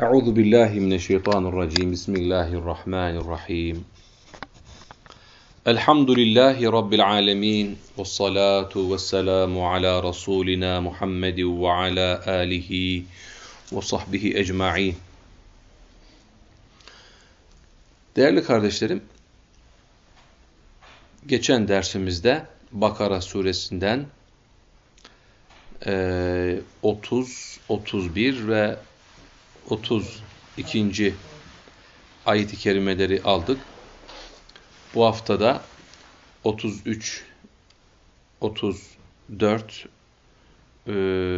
Euzu billahi mineşşeytanirracim. Bismillahirrahmanirrahim. Elhamdülillahi rabbil alamin. Ves salatu vesselamu ala rasulina Muhammed ve ala alihi ve sahbihi ecmaîn. Değerli kardeşlerim, geçen dersimizde Bakara suresinden 30, 31 ve 32. ayet-i kerimeleri aldık. Bu haftada 33, 34 e,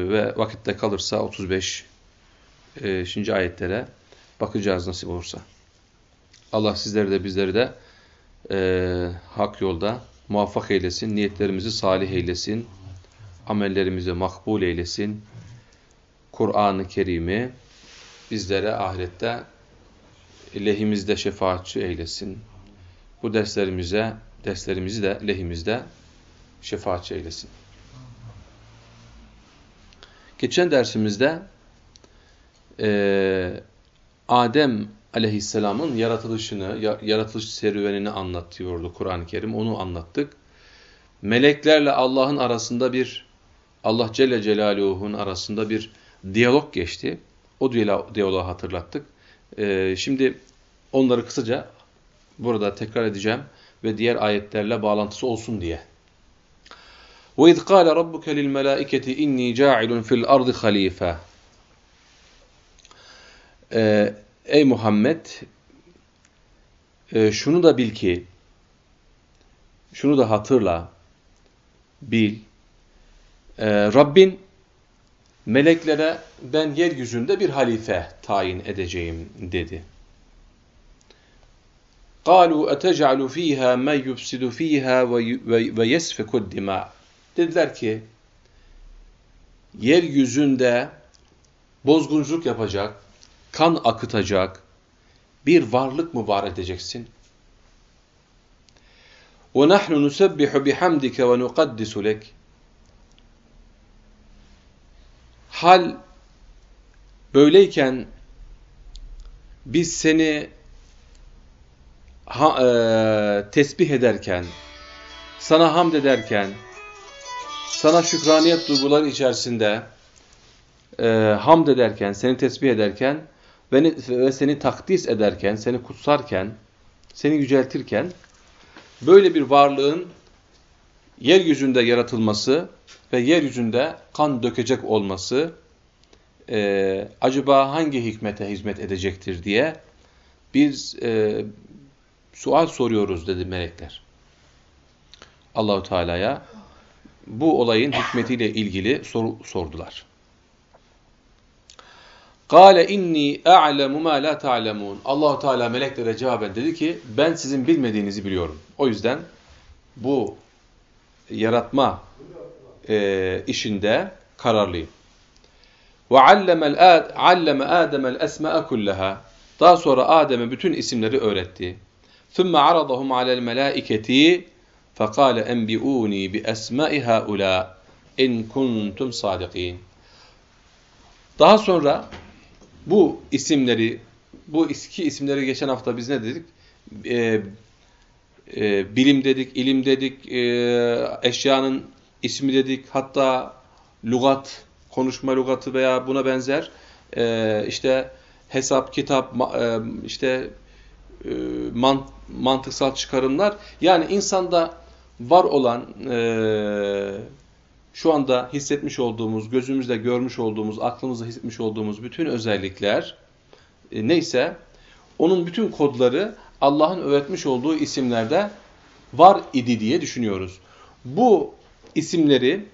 ve vakitte kalırsa 35 e, ayetlere bakacağız nasip olursa. Allah sizleri de bizleri de e, hak yolda muvaffak eylesin, niyetlerimizi salih eylesin, amellerimizi makbul eylesin. Kur'an-ı Kerim'i bizlere ahirette lehimizde şefaatçi eylesin. Bu derslerimize, derslerimizi de lehimizde şefaatçi eylesin. Geçen dersimizde e, Adem aleyhisselamın yaratılışını, yaratılış serüvenini anlatıyordu Kur'an-ı Kerim. Onu anlattık. Meleklerle Allah'ın arasında bir, Allah Celle Celaluhu'nun arasında bir diyalog geçti. O diyaloğu hatırlattık. Ee, şimdi onları kısaca burada tekrar edeceğim ve diğer ayetlerle bağlantısı olsun diye. وَاِذْ قَالَ رَبُّكَ لِلْمَلَائِكَةِ اِنِّي جَاعِلٌ فِي الْأَرْضِ خَلِيفَةً ee, Ey Muhammed, e, şunu da bil ki, şunu da hatırla, bil, e, Rabbin meleklere ben yeryüzünde bir halife tayin edeceğim dedi. قَالُوا اَتَجْعَلُ ف۪يهَا مَنْ يُفْسِدُ ف۪يهَا وَيَسْفِكُ الدِّمَاءِ Dediler ki, yeryüzünde bozgunculuk yapacak, kan akıtacak bir varlık mı var edeceksin? وَنَحْنُ نُسَبِّحُ بِحَمْدِكَ وَنُقَدِّسُ لَكِ Hal böyleyken biz seni ha, e, tesbih ederken, sana hamd ederken, sana şükraniyet duyguları içerisinde e, hamd ederken, seni tesbih ederken ve, ve seni takdis ederken, seni kutsarken, seni yüceltirken böyle bir varlığın yeryüzünde yaratılması ve yeryüzünde kan dökecek olması e, acaba hangi hikmete hizmet edecektir diye biz e, sual soruyoruz dedi melekler. Allahu Teala'ya bu olayın hikmetiyle ilgili soru sordular. Kale inni a'lemu ma la ta'lemun. Allahu Teala meleklere cevaben dedi ki ben sizin bilmediğinizi biliyorum. O yüzden bu yaratma e, işinde kararlıyım. Ve alleme Adem'el esma'a. Daha sonra Adem'e bütün isimleri öğretti. Thumma aradahum alel melaiketi fekale enbi'uni bi esma'i haula in kuntum. Daha sonra bu isimleri, bu iki isimleri geçen hafta biz ne dedik? Ee, e, bilim dedik, ilim dedik, e, eşyanın ismi dedik, hatta lugat, konuşma lugatı veya buna benzer e, işte hesap, kitap, e, işte e, mant mantıksal çıkarımlar. Yani insanda var olan e, şu anda hissetmiş olduğumuz, gözümüzde görmüş olduğumuz, aklımızda hissetmiş olduğumuz bütün özellikler e, neyse onun bütün kodları Allah'ın öğretmiş olduğu isimlerde var idi diye düşünüyoruz. Bu isimleri,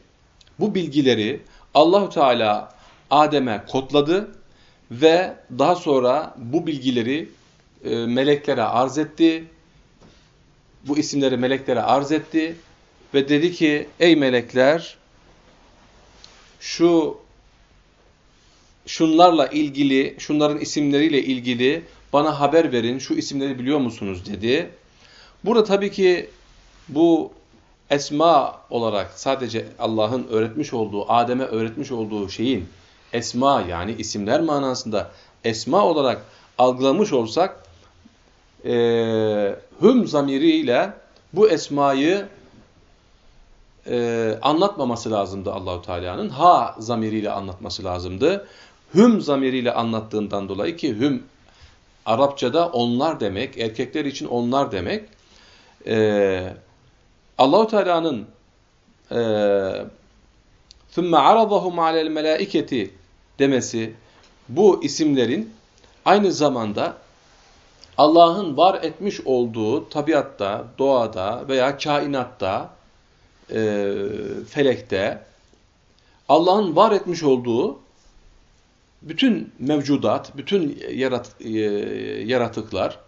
bu bilgileri Allahu Teala Adem'e kodladı ve daha sonra bu bilgileri e, meleklere arz etti. Bu isimleri meleklere arz etti ve dedi ki ey melekler şu şunlarla ilgili, şunların isimleriyle ilgili bana haber verin, şu isimleri biliyor musunuz dedi. Burada tabii ki bu esma olarak sadece Allah'ın öğretmiş olduğu, Adem'e öğretmiş olduğu şeyin esma yani isimler manasında esma olarak algılamış olsak e, hüm zamiriyle bu esmayı e, anlatmaması lazımdı Allahu Teala'nın. Ha zamiriyle anlatması lazımdı. Hüm zamiriyle anlattığından dolayı ki hüm Arapçada onlar demek, erkekler için onlar demek. Ee, Allahu Teala'nın ثُمَّ عَرَضَهُمْ عَلَى الْمَلَائِكَةِ demesi bu isimlerin aynı zamanda Allah'ın var etmiş olduğu tabiatta, doğada veya kainatta, e, felekte Allah'ın var etmiş olduğu bütün mevcudat, bütün yarat, e, yaratıklar,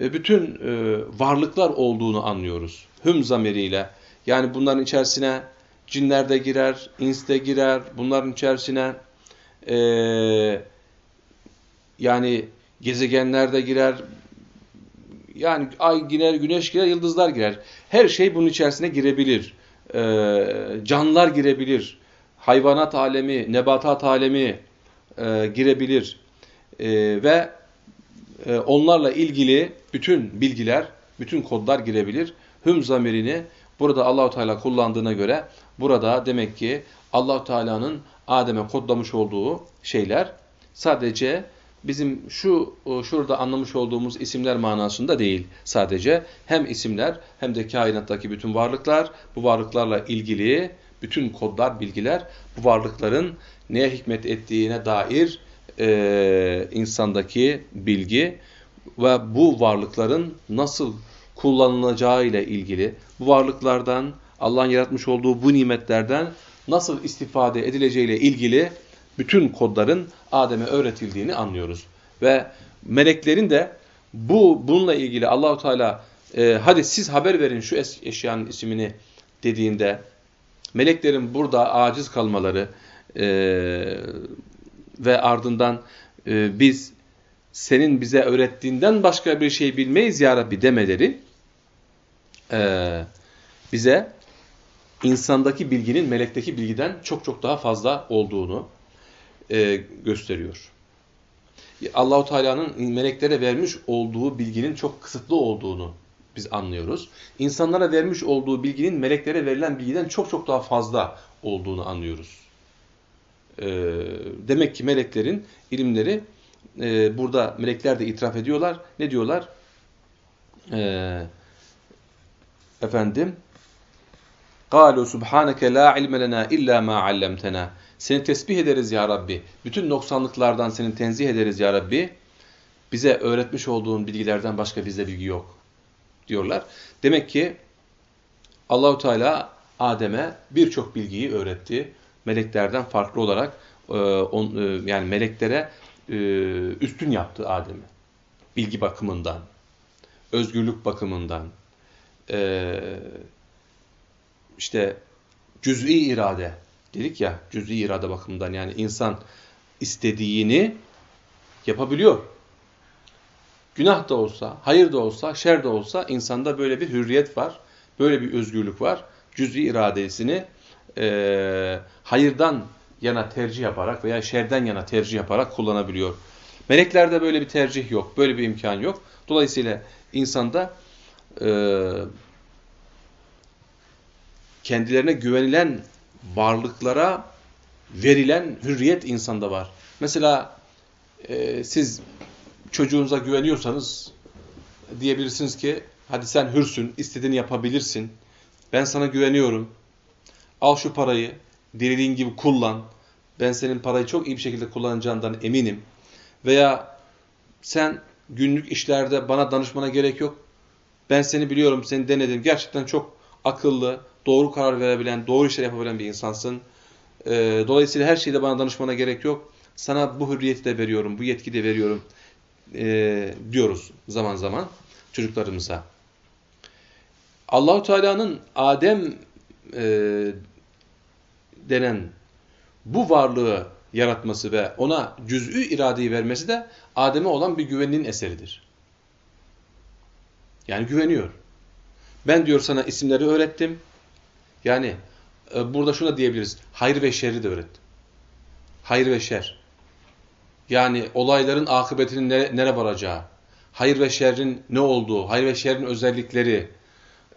e, bütün e, varlıklar olduğunu anlıyoruz. Hüm zamiriyle. Yani bunların içerisine cinler de girer, ins de girer, bunların içerisine e, yani gezegenler de girer, yani ay girer, güneş girer, yıldızlar girer. Her şey bunun içerisine girebilir. E, canlılar girebilir. Hayvanat alemi, nebatat alemi e, girebilir. E, ve e, onlarla ilgili bütün bilgiler, bütün kodlar girebilir. Hüm zamirini burada Allahu Teala kullandığına göre burada demek ki Allahu Teala'nın Adem'e kodlamış olduğu şeyler sadece bizim şu şurada anlamış olduğumuz isimler manasında değil sadece. Hem isimler hem de kainattaki bütün varlıklar, bu varlıklarla ilgili bütün kodlar, bilgiler bu varlıkların neye hikmet ettiğine dair e, insandaki bilgi ve bu varlıkların nasıl kullanılacağı ile ilgili bu varlıklardan Allah'ın yaratmış olduğu bu nimetlerden nasıl istifade edileceğiyle ilgili bütün kodların Adem'e öğretildiğini anlıyoruz. Ve meleklerin de bu bununla ilgili Allahu Teala e, hadi siz haber verin şu eşyanın ismini dediğinde meleklerin burada aciz kalmaları e, ve ardından e, biz senin bize öğrettiğinden başka bir şey bilmeyiz ya Rabbi demeleri e, bize insandaki bilginin melekteki bilgiden çok çok daha fazla olduğunu e, gösteriyor. Allahu Teala'nın meleklere vermiş olduğu bilginin çok kısıtlı olduğunu biz anlıyoruz. İnsanlara vermiş olduğu bilginin meleklere verilen bilgiden çok çok daha fazla olduğunu anlıyoruz. E, demek ki meleklerin ilimleri e, burada melekler de itiraf ediyorlar. Ne diyorlar? E, efendim قَالُوا سُبْحَانَكَ لَا عِلْمَ لَنَا اِلَّا مَا عَلَّمْتَنَا Seni tesbih ederiz ya Rabbi. Bütün noksanlıklardan seni tenzih ederiz ya Rabbi. Bize öğretmiş olduğun bilgilerden başka bizde bilgi yok diyorlar. Demek ki Allahu Teala Adem'e birçok bilgiyi öğretti. Meleklerden farklı olarak e, e, yani meleklere e, üstün yaptı Adem'i. Bilgi bakımından, özgürlük bakımından, işte cüz'i irade dedik ya, cüz'i irade bakımından yani insan istediğini yapabiliyor. Günah da olsa, hayır da olsa, şer de olsa insanda böyle bir hürriyet var, böyle bir özgürlük var. Cüz'i iradesini e, hayırdan yana tercih yaparak veya şerden yana tercih yaparak kullanabiliyor. Meleklerde böyle bir tercih yok, böyle bir imkan yok. Dolayısıyla insanda e, kendilerine güvenilen varlıklara verilen hürriyet insanda var. Mesela e, siz çocuğunuza güveniyorsanız diyebilirsiniz ki hadi sen hürsün, istediğini yapabilirsin. Ben sana güveniyorum. Al şu parayı, dilediğin gibi kullan. Ben senin parayı çok iyi bir şekilde kullanacağından eminim. Veya sen günlük işlerde bana danışmana gerek yok. Ben seni biliyorum, seni denedim. Gerçekten çok akıllı, doğru karar verebilen, doğru işler yapabilen bir insansın. Ee, dolayısıyla her şeyde bana danışmana gerek yok. Sana bu hürriyeti de veriyorum, bu yetki de veriyorum e, diyoruz zaman zaman çocuklarımıza. Allahu Teala'nın Adem e, denen bu varlığı yaratması ve ona cüz'ü iradeyi vermesi de Adem'e olan bir güveninin eseridir. Yani güveniyor. Ben diyor sana isimleri öğrettim. Yani e, burada şuna diyebiliriz. Hayır ve şerri de öğrettim. Hayır ve şer. Yani olayların akıbetinin nere, nere varacağı, hayır ve şerrin ne olduğu, hayır ve şerrin özellikleri,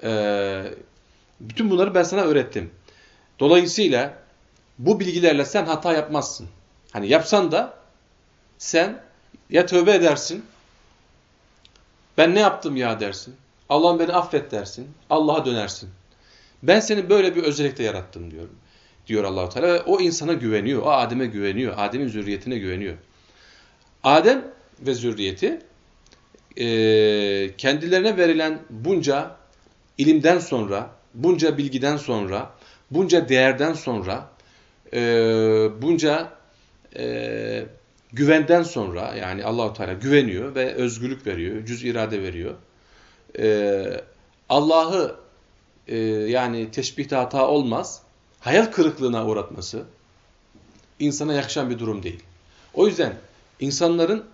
e, bütün bunları ben sana öğrettim. Dolayısıyla bu bilgilerle sen hata yapmazsın. Hani yapsan da sen ya tövbe edersin, ben ne yaptım ya dersin, Allah'ım beni affet dersin, Allah'a dönersin. Ben seni böyle bir özellikle yarattım diyorum. Diyor allah Teala ve o insana güveniyor, o Adem'e güveniyor, Adem'in zürriyetine güveniyor. Adem ve zürriyeti e, kendilerine verilen bunca ilimden sonra, bunca bilgiden sonra, bunca değerden sonra, e, bunca e, güvenden sonra yani Allahu Teala güveniyor ve özgürlük veriyor, cüz irade veriyor. E, Allah'ı e, yani teşbihte hata olmaz, hayal kırıklığına uğratması insana yakışan bir durum değil. O yüzden insanların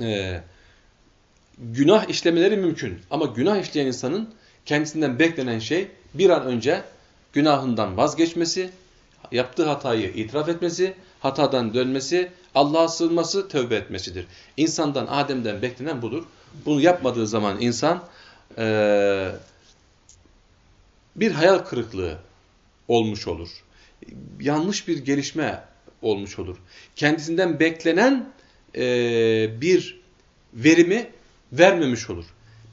e, günah işlemeleri mümkün. Ama günah işleyen insanın kendisinden beklenen şey bir an önce günahından vazgeçmesi, yaptığı hatayı itiraf etmesi, hatadan dönmesi, Allah'a sığınması, tövbe etmesidir. İnsandan, Adem'den beklenen budur. Bunu yapmadığı zaman insan e, bir hayal kırıklığı olmuş olur. Yanlış bir gelişme olmuş olur. Kendisinden beklenen e, bir verimi vermemiş olur.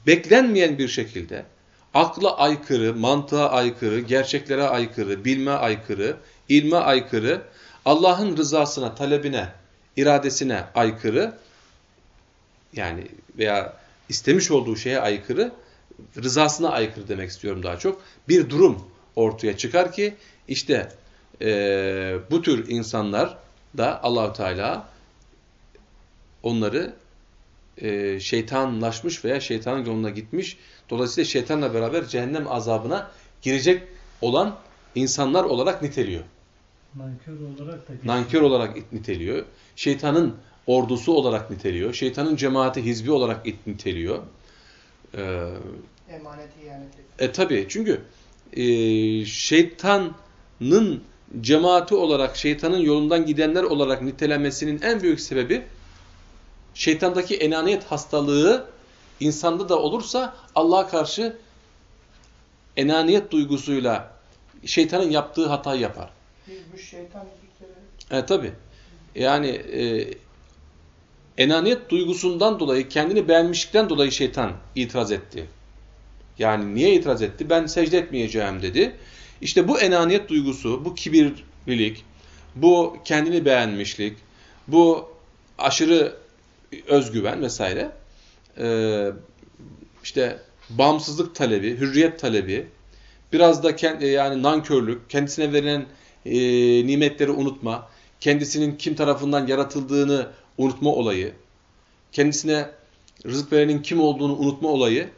Beklenmeyen bir şekilde akla aykırı, mantığa aykırı, gerçeklere aykırı, bilme aykırı, ilme aykırı, Allah'ın rızasına, talebine, iradesine aykırı yani veya istemiş olduğu şeye aykırı, rızasına aykırı demek istiyorum daha çok. Bir durum ortaya çıkar ki işte e, bu tür insanlar da Allahu Teala onları e, şeytanlaşmış veya şeytanın yoluna gitmiş. Dolayısıyla şeytanla beraber cehennem azabına girecek olan insanlar olarak niteliyor. Nankör olarak da Nankör olarak niteliyor. Şeytanın ordusu olarak niteliyor. Şeytanın cemaati hizbi olarak niteliyor. Ee, Emaneti ihaneti. e tabi çünkü e, şeytanın cemaati olarak, şeytanın yolundan gidenler olarak nitelemesinin en büyük sebebi şeytandaki enaniyet hastalığı insanda da olursa Allah'a karşı enaniyet duygusuyla şeytanın yaptığı hatayı yapar. Biz bu şeytan bir kere E tabi. Yani e, enaniyet duygusundan dolayı, kendini beğenmişlikten dolayı şeytan itiraz etti. Yani niye itiraz etti? Ben secde etmeyeceğim dedi. İşte bu enaniyet duygusu, bu kibirlilik, bu kendini beğenmişlik, bu aşırı özgüven vesaire, e, işte bağımsızlık talebi, hürriyet talebi, biraz da kend, yani nankörlük, kendisine verilen e, nimetleri unutma, kendisinin kim tarafından yaratıldığını unutma olayı, kendisine rızık verenin kim olduğunu unutma olayı,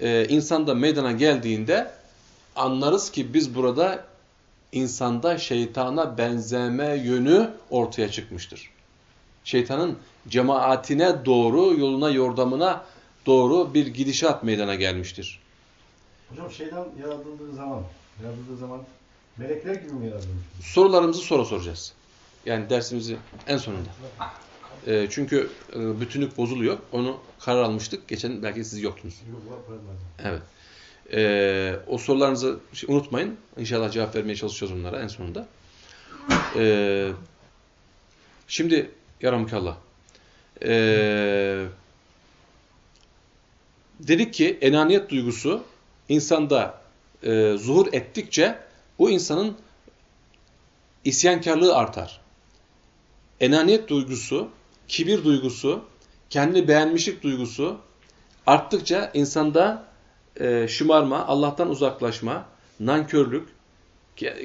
e, insanda meydana geldiğinde anlarız ki biz burada insanda şeytana benzeme yönü ortaya çıkmıştır. Şeytanın cemaatine doğru, yoluna, yordamına doğru bir gidişat meydana gelmiştir. Hocam şeytan yaratıldığı zaman, yaratıldığı zaman melekler gibi mi yaratılmış? Sorularımızı sonra soracağız. Yani dersimizi en sonunda. E, çünkü e, bütünlük bozuluyor. Onu karar almıştık. Geçen belki siz yoktunuz. Evet. E, o sorularınızı şey, unutmayın. İnşallah cevap vermeye çalışacağız onlara en sonunda. E, şimdi yaramıkallah. E, dedik ki enaniyet duygusu insanda e, zuhur ettikçe bu insanın isyankarlığı artar. Enaniyet duygusu, kibir duygusu, kendini beğenmişlik duygusu arttıkça insanda e, şımarma, Allah'tan uzaklaşma, nankörlük,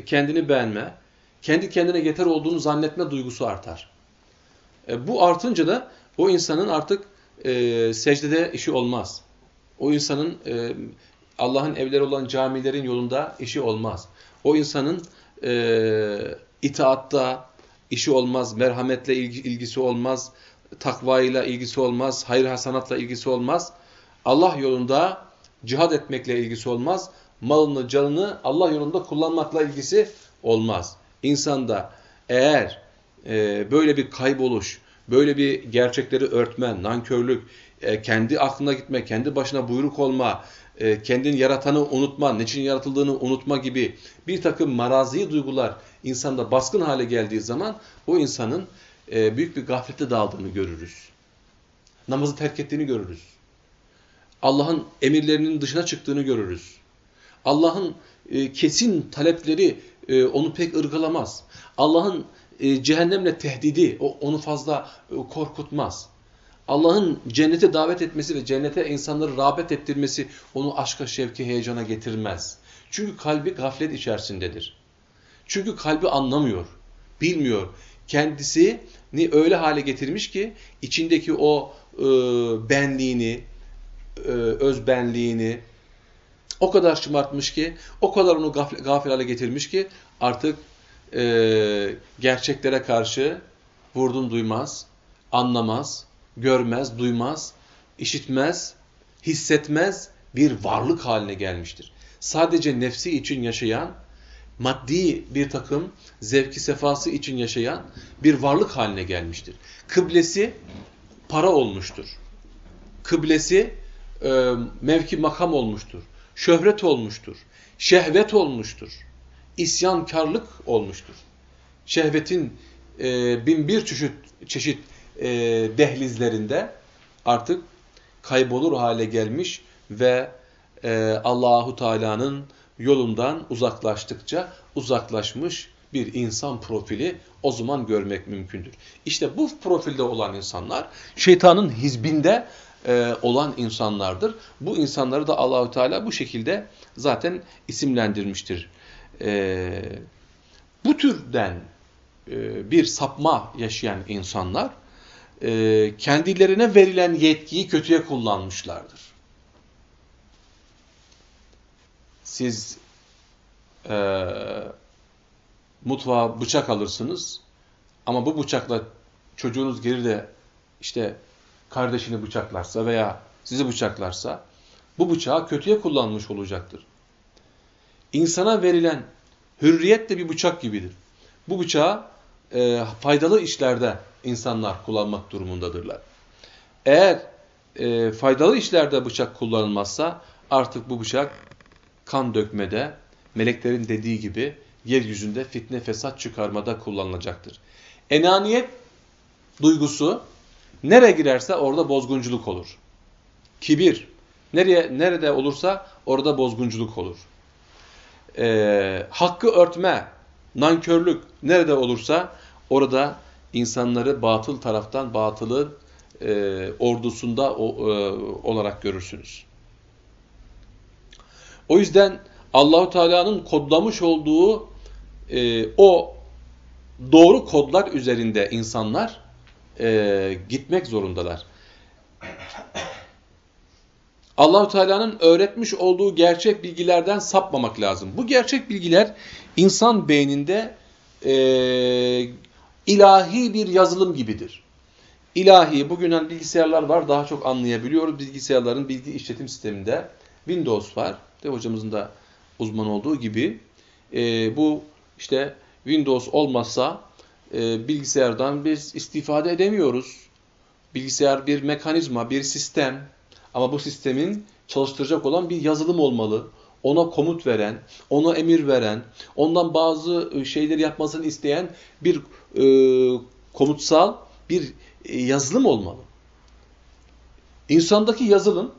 kendini beğenme, kendi kendine yeter olduğunu zannetme duygusu artar. E, bu artınca da o insanın artık e, secdede işi olmaz. O insanın e, Allah'ın evleri olan camilerin yolunda işi olmaz. O insanın e, itaatta işi olmaz, merhametle ilgi, ilgisi olmaz, takvayla ilgisi olmaz, hayır hasanatla ilgisi olmaz. Allah yolunda cihad etmekle ilgisi olmaz. Malını, canını Allah yolunda kullanmakla ilgisi olmaz. İnsanda eğer e, böyle bir kayboluş, böyle bir gerçekleri örtme, nankörlük, e, kendi aklına gitme, kendi başına buyruk olma, e, kendin yaratanı unutma, niçin yaratıldığını unutma gibi bir takım marazi duygular insanda baskın hale geldiği zaman o insanın e, büyük bir gaflete daldığını görürüz. Namazı terk ettiğini görürüz. Allah'ın emirlerinin dışına çıktığını görürüz. Allah'ın e, kesin talepleri e, onu pek ırgalamaz. Allah'ın e, cehennemle tehdidi onu fazla e, korkutmaz. Allah'ın cennete davet etmesi ve cennete insanları rağbet ettirmesi onu aşka, şevki, heyecana getirmez. Çünkü kalbi gaflet içerisindedir. Çünkü kalbi anlamıyor, bilmiyor. Kendisini öyle hale getirmiş ki içindeki o e, benliğini, e, özbenliğini o kadar şımartmış ki, o kadar onu gafil, gafil hale getirmiş ki artık e, gerçeklere karşı vurdum duymaz, anlamaz, görmez, duymaz, işitmez, hissetmez bir varlık haline gelmiştir. Sadece nefsi için yaşayan, maddi bir takım zevki sefası için yaşayan bir varlık haline gelmiştir. Kıblesi para olmuştur. Kıblesi e, mevki makam olmuştur. Şöhret olmuştur. Şehvet olmuştur. İsyankarlık olmuştur. Şehvetin e, bin bir çeşit, çeşit e, dehlizlerinde artık kaybolur hale gelmiş ve e, Allahu Teala'nın yolundan uzaklaştıkça uzaklaşmış bir insan profili o zaman görmek mümkündür. İşte bu profilde olan insanlar şeytanın hizbinde e, olan insanlardır. Bu insanları da Allahü Teala bu şekilde zaten isimlendirmiştir. E, bu türden e, bir sapma yaşayan insanlar e, kendilerine verilen yetkiyi kötüye kullanmışlardır. Siz e, mutfağa bıçak alırsınız ama bu bıçakla çocuğunuz gelir de işte kardeşini bıçaklarsa veya sizi bıçaklarsa bu bıçağı kötüye kullanmış olacaktır. İnsana verilen hürriyet de bir bıçak gibidir. Bu bıçağı e, faydalı işlerde insanlar kullanmak durumundadırlar. Eğer e, faydalı işlerde bıçak kullanılmazsa artık bu bıçak kan dökmede, meleklerin dediği gibi yeryüzünde fitne fesat çıkarmada kullanılacaktır. Enaniyet duygusu nereye girerse orada bozgunculuk olur. Kibir nereye nerede olursa orada bozgunculuk olur. Ee, hakkı örtme, nankörlük nerede olursa orada insanları batıl taraftan batılı e, ordusunda o, e, olarak görürsünüz. O yüzden Allahu Teala'nın kodlamış olduğu e, o doğru kodlar üzerinde insanlar e, gitmek zorundalar. Allahu Teala'nın öğretmiş olduğu gerçek bilgilerden sapmamak lazım. Bu gerçek bilgiler insan beyninde e, ilahi bir yazılım gibidir. İlahi, bugün hani bilgisayarlar var, daha çok anlayabiliyoruz. Bilgisayarların bilgi işletim sisteminde Windows var. De hocamızın da uzman olduğu gibi e, bu işte Windows olmazsa e, bilgisayardan biz istifade edemiyoruz. Bilgisayar bir mekanizma, bir sistem ama bu sistemin çalıştıracak olan bir yazılım olmalı. Ona komut veren, ona emir veren, ondan bazı e, şeyleri yapmasını isteyen bir e, komutsal bir e, yazılım olmalı. İnsandaki yazılım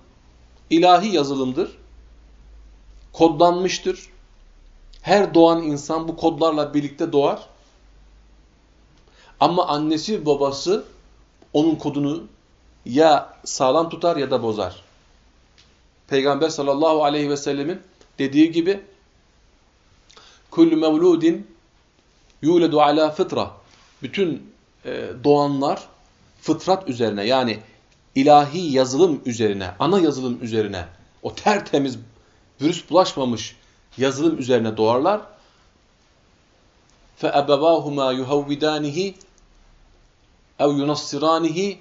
ilahi yazılımdır. Kodlanmıştır. Her doğan insan bu kodlarla birlikte doğar. Ama annesi babası onun kodunu ya sağlam tutar ya da bozar. Peygamber sallallahu aleyhi ve sellemin dediği gibi kullu mevludin yuledu ala fıtra bütün e, doğanlar fıtrat üzerine yani ilahi yazılım üzerine, ana yazılım üzerine o tertemiz virüs bulaşmamış yazılım üzerine doğarlar. فَأَبَوَاهُمَا يُهَوِّدَانِهِ ev yunassiranihi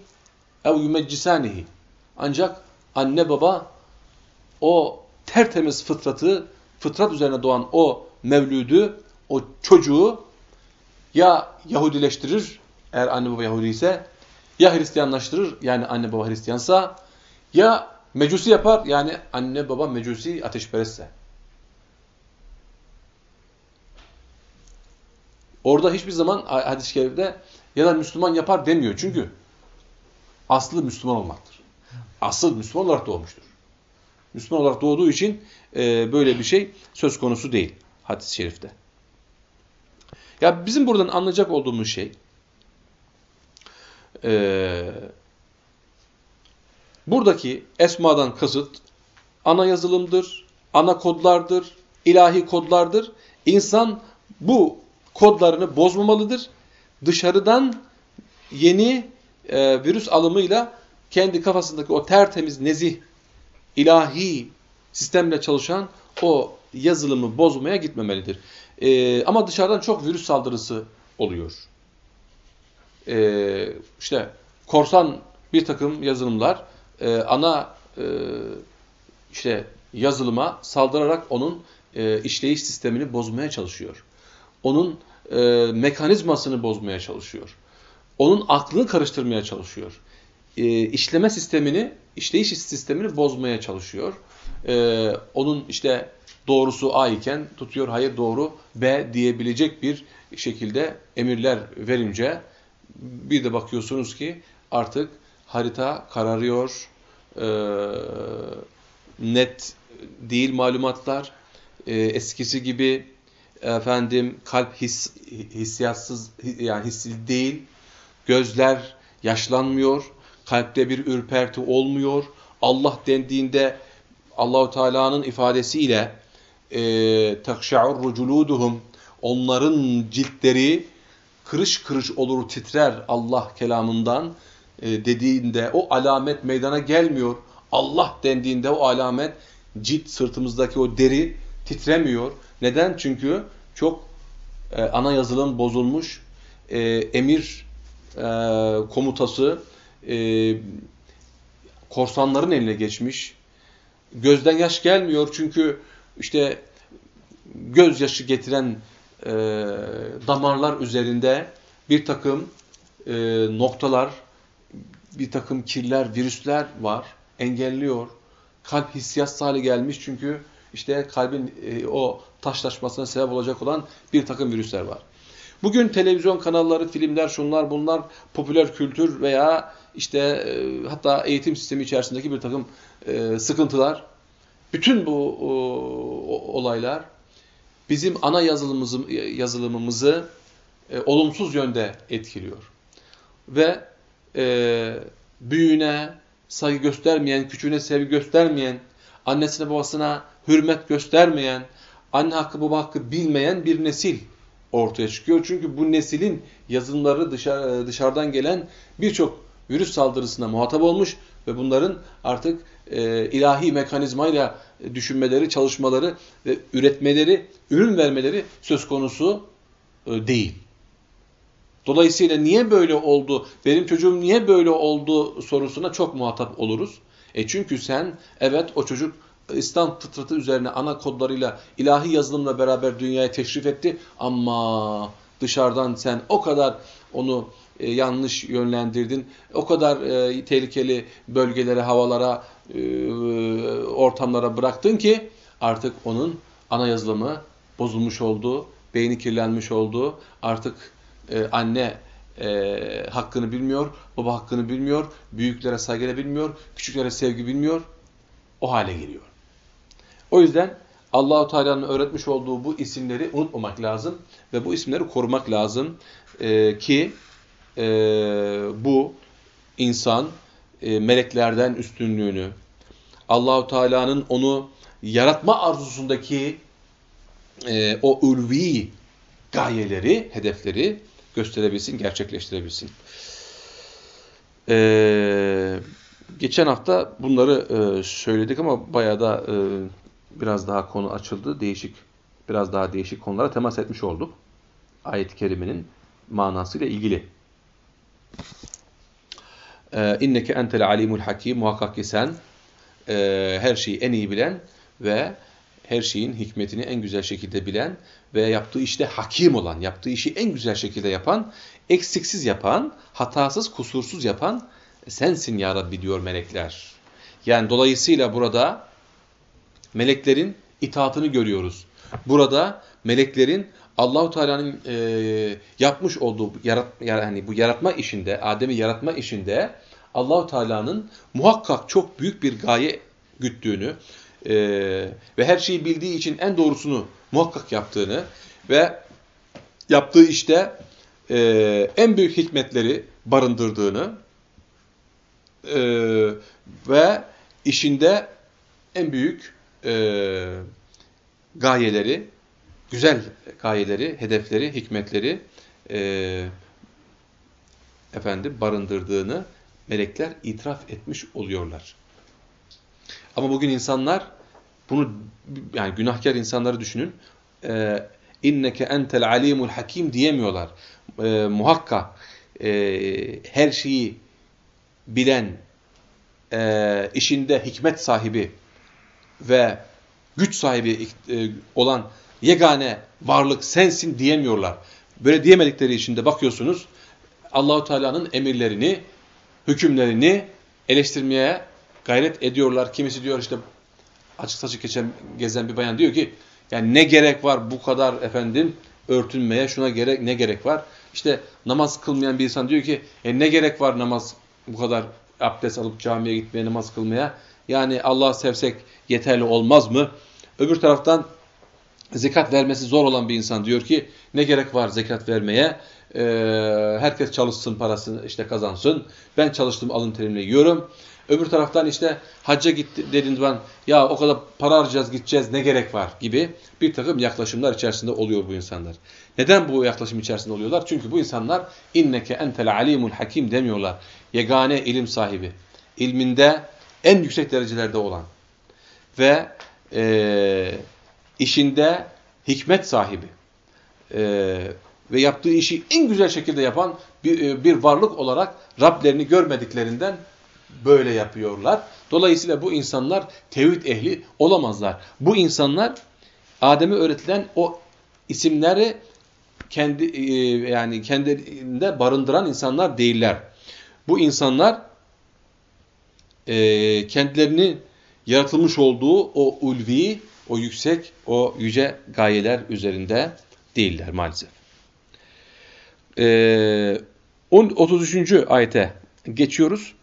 ev yumeccisanihi. Ancak anne baba o tertemiz fıtratı, fıtrat üzerine doğan o mevlüdü, o çocuğu ya Yahudileştirir eğer anne baba Yahudi ise Ya Hristiyanlaştırır yani anne baba Hristiyansa ya mecusi yapar yani anne baba mecusi ateşperestse. Orada hiçbir zaman hadis-i ya da Müslüman yapar demiyor. Çünkü aslı Müslüman olmaktır. Asıl Müslüman olarak doğmuştur. Müslüman olarak doğduğu için e, böyle bir şey söz konusu değil hadis-i şerifte. Ya bizim buradan anlayacak olduğumuz şey e, buradaki esmadan kasıt ana yazılımdır, ana kodlardır, ilahi kodlardır. İnsan bu kodlarını bozmamalıdır. Dışarıdan yeni e, virüs alımıyla kendi kafasındaki o tertemiz, nezih, ilahi sistemle çalışan o yazılımı bozmaya gitmemelidir. E, ama dışarıdan çok virüs saldırısı oluyor. E, işte korsan bir takım yazılımlar e, ana e, işte yazılıma saldırarak onun e, işleyiş sistemini bozmaya çalışıyor. Onun e, mekanizmasını bozmaya çalışıyor. Onun aklını karıştırmaya çalışıyor. E, işleme sistemini, işleyiş sistemini bozmaya çalışıyor. E, onun işte doğrusu A iken tutuyor hayır doğru B diyebilecek bir şekilde emirler verince bir de bakıyorsunuz ki artık harita kararıyor, e, net değil malumatlar, e, eskisi gibi efendim kalp his, hissiyatsız yani hissi değil, gözler yaşlanmıyor, kalpte bir ürperti olmuyor. Allah dendiğinde Allahu Teala'nın ifadesiyle e, takşa'ur culuduhum onların ciltleri kırış kırış olur titrer Allah kelamından e, dediğinde o alamet meydana gelmiyor. Allah dendiğinde o alamet cilt sırtımızdaki o deri titremiyor. Neden? Çünkü çok e, ana yazılım bozulmuş, e, emir e, komutası e, korsanların eline geçmiş. Gözden yaş gelmiyor çünkü işte gözyaşı getiren e, damarlar üzerinde bir takım e, noktalar, bir takım kirler, virüsler var. Engelliyor. Kalp hissiyat hale gelmiş çünkü işte kalbin e, o taşlaşmasına sebep olacak olan bir takım virüsler var. Bugün televizyon kanalları, filmler, şunlar bunlar popüler kültür veya işte e, hatta eğitim sistemi içerisindeki bir takım e, sıkıntılar, bütün bu o, olaylar bizim ana yazılımımızı, yazılımımızı e, olumsuz yönde etkiliyor. Ve e, büyüğüne saygı göstermeyen, küçüğüne sevgi göstermeyen, annesine babasına hürmet göstermeyen, anne hakkı baba hakkı bilmeyen bir nesil ortaya çıkıyor. Çünkü bu neslin yazılımları dışarı, dışarıdan gelen birçok virüs saldırısına muhatap olmuş ve bunların artık e, ilahi mekanizmayla düşünmeleri, çalışmaları ve üretmeleri, ürün vermeleri söz konusu e, değil. Dolayısıyla niye böyle oldu, benim çocuğum niye böyle oldu sorusuna çok muhatap oluruz. E çünkü sen evet o çocuk İslam fıtratı üzerine ana kodlarıyla ilahi yazılımla beraber dünyaya teşrif etti ama dışarıdan sen o kadar onu e, yanlış yönlendirdin. O kadar e, tehlikeli bölgelere, havalara, e, ortamlara bıraktın ki artık onun ana yazılımı bozulmuş oldu, beyni kirlenmiş oldu. Artık e, anne e, hakkını bilmiyor, baba hakkını bilmiyor, büyüklere saygı bilmiyor, küçüklere sevgi bilmiyor. O hale geliyor. O yüzden Allahu Teala'nın öğretmiş olduğu bu isimleri unutmamak lazım ve bu isimleri korumak lazım ee, ki e, bu insan e, meleklerden üstünlüğünü, Allahu Teala'nın onu yaratma arzusundaki e, o ulvi gayeleri, hedefleri gösterebilsin, gerçekleştirebilsin. Ee, geçen hafta bunları e, söyledik ama bayağı da e, biraz daha konu açıldı. Değişik, biraz daha değişik konulara temas etmiş olduk. Ayet-i Kerime'nin manasıyla ilgili. Ee, İnneke entel alimul hakim. Muhakkak ki sen e, her şeyi en iyi bilen ve her şeyin hikmetini en güzel şekilde bilen ve yaptığı işte hakim olan, yaptığı işi en güzel şekilde yapan, eksiksiz yapan, hatasız, kusursuz yapan sensin ya Rabbi diyor melekler. Yani dolayısıyla burada meleklerin itaatını görüyoruz. Burada meleklerin Allahu Teala'nın e, yapmış olduğu yarat, yani bu yaratma işinde, Adem'i yaratma işinde Allahu Teala'nın muhakkak çok büyük bir gaye güttüğünü e, ve her şeyi bildiği için en doğrusunu muhakkak yaptığını ve yaptığı işte e, en büyük hikmetleri barındırdığını e, ve işinde en büyük e, gayeleri, güzel gayeleri, hedefleri, hikmetleri e, efendim barındırdığını melekler itiraf etmiş oluyorlar. Ama bugün insanlar bunu yani günahkar insanları düşünün. E, inneke entel alimul hakim diyemiyorlar. E, muhakkak e, her şeyi bilen, e, işinde hikmet sahibi ve güç sahibi e, olan yegane varlık sensin diyemiyorlar. Böyle diyemedikleri için de bakıyorsunuz Allahu Teala'nın emirlerini, hükümlerini eleştirmeye gayret ediyorlar. Kimisi diyor işte açık saçık geçen, gezen bir bayan diyor ki yani ne gerek var bu kadar efendim örtünmeye şuna gerek ne gerek var? İşte namaz kılmayan bir insan diyor ki e ne gerek var namaz bu kadar abdest alıp camiye gitmeye namaz kılmaya? Yani Allah sevsek yeterli olmaz mı? Öbür taraftan zekat vermesi zor olan bir insan diyor ki ne gerek var zekat vermeye? Ee, herkes çalışsın parasını işte kazansın. Ben çalıştım alın terimle yiyorum. Öbür taraftan işte hacca gitti dediğin zaman ya o kadar para harcayacağız gideceğiz ne gerek var gibi bir takım yaklaşımlar içerisinde oluyor bu insanlar. Neden bu yaklaşım içerisinde oluyorlar? Çünkü bu insanlar inneke entel alimul hakim demiyorlar. Yegane ilim sahibi. ilminde en yüksek derecelerde olan ve e, işinde hikmet sahibi e, ve yaptığı işi en güzel şekilde yapan bir, e, bir varlık olarak Rablerini görmediklerinden böyle yapıyorlar. Dolayısıyla bu insanlar tevhid ehli olamazlar. Bu insanlar Adem'e öğretilen o isimleri kendi e, yani kendilerinde barındıran insanlar değiller. Bu insanlar e, kendilerini yaratılmış olduğu o ulvi, o yüksek, o yüce gayeler üzerinde değiller maalesef. E, 33. ayete geçiyoruz.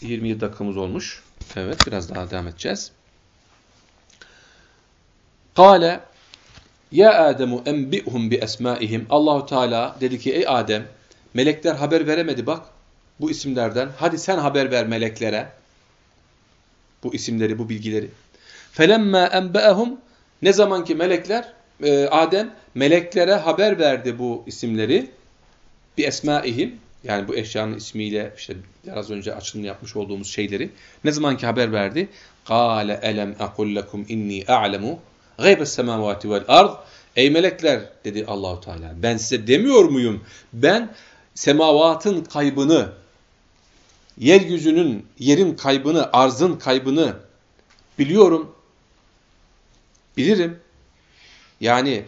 27 dakikamız olmuş. Evet biraz daha devam edeceğiz. Kale ya Ademu enbi'hum bi esmaihim. Allahu Teala dedi ki ey Adem melekler haber veremedi bak bu isimlerden. Hadi sen haber ver meleklere. Bu isimleri, bu bilgileri. Felemma enbe'ehum ne zaman ki melekler e, Adem meleklere haber verdi bu isimleri bir esmaihim yani bu eşyanın ismiyle işte biraz önce açılımını yapmış olduğumuz şeyleri ne zaman ki haber verdi? Elem ekul lekum inni a'lemu gıybes semavati vel ard Ey melekler dedi Allahu Teala ben size demiyor muyum? Ben semavatın kaybını yeryüzünün, yerin kaybını, arzın kaybını biliyorum. Bilirim. Yani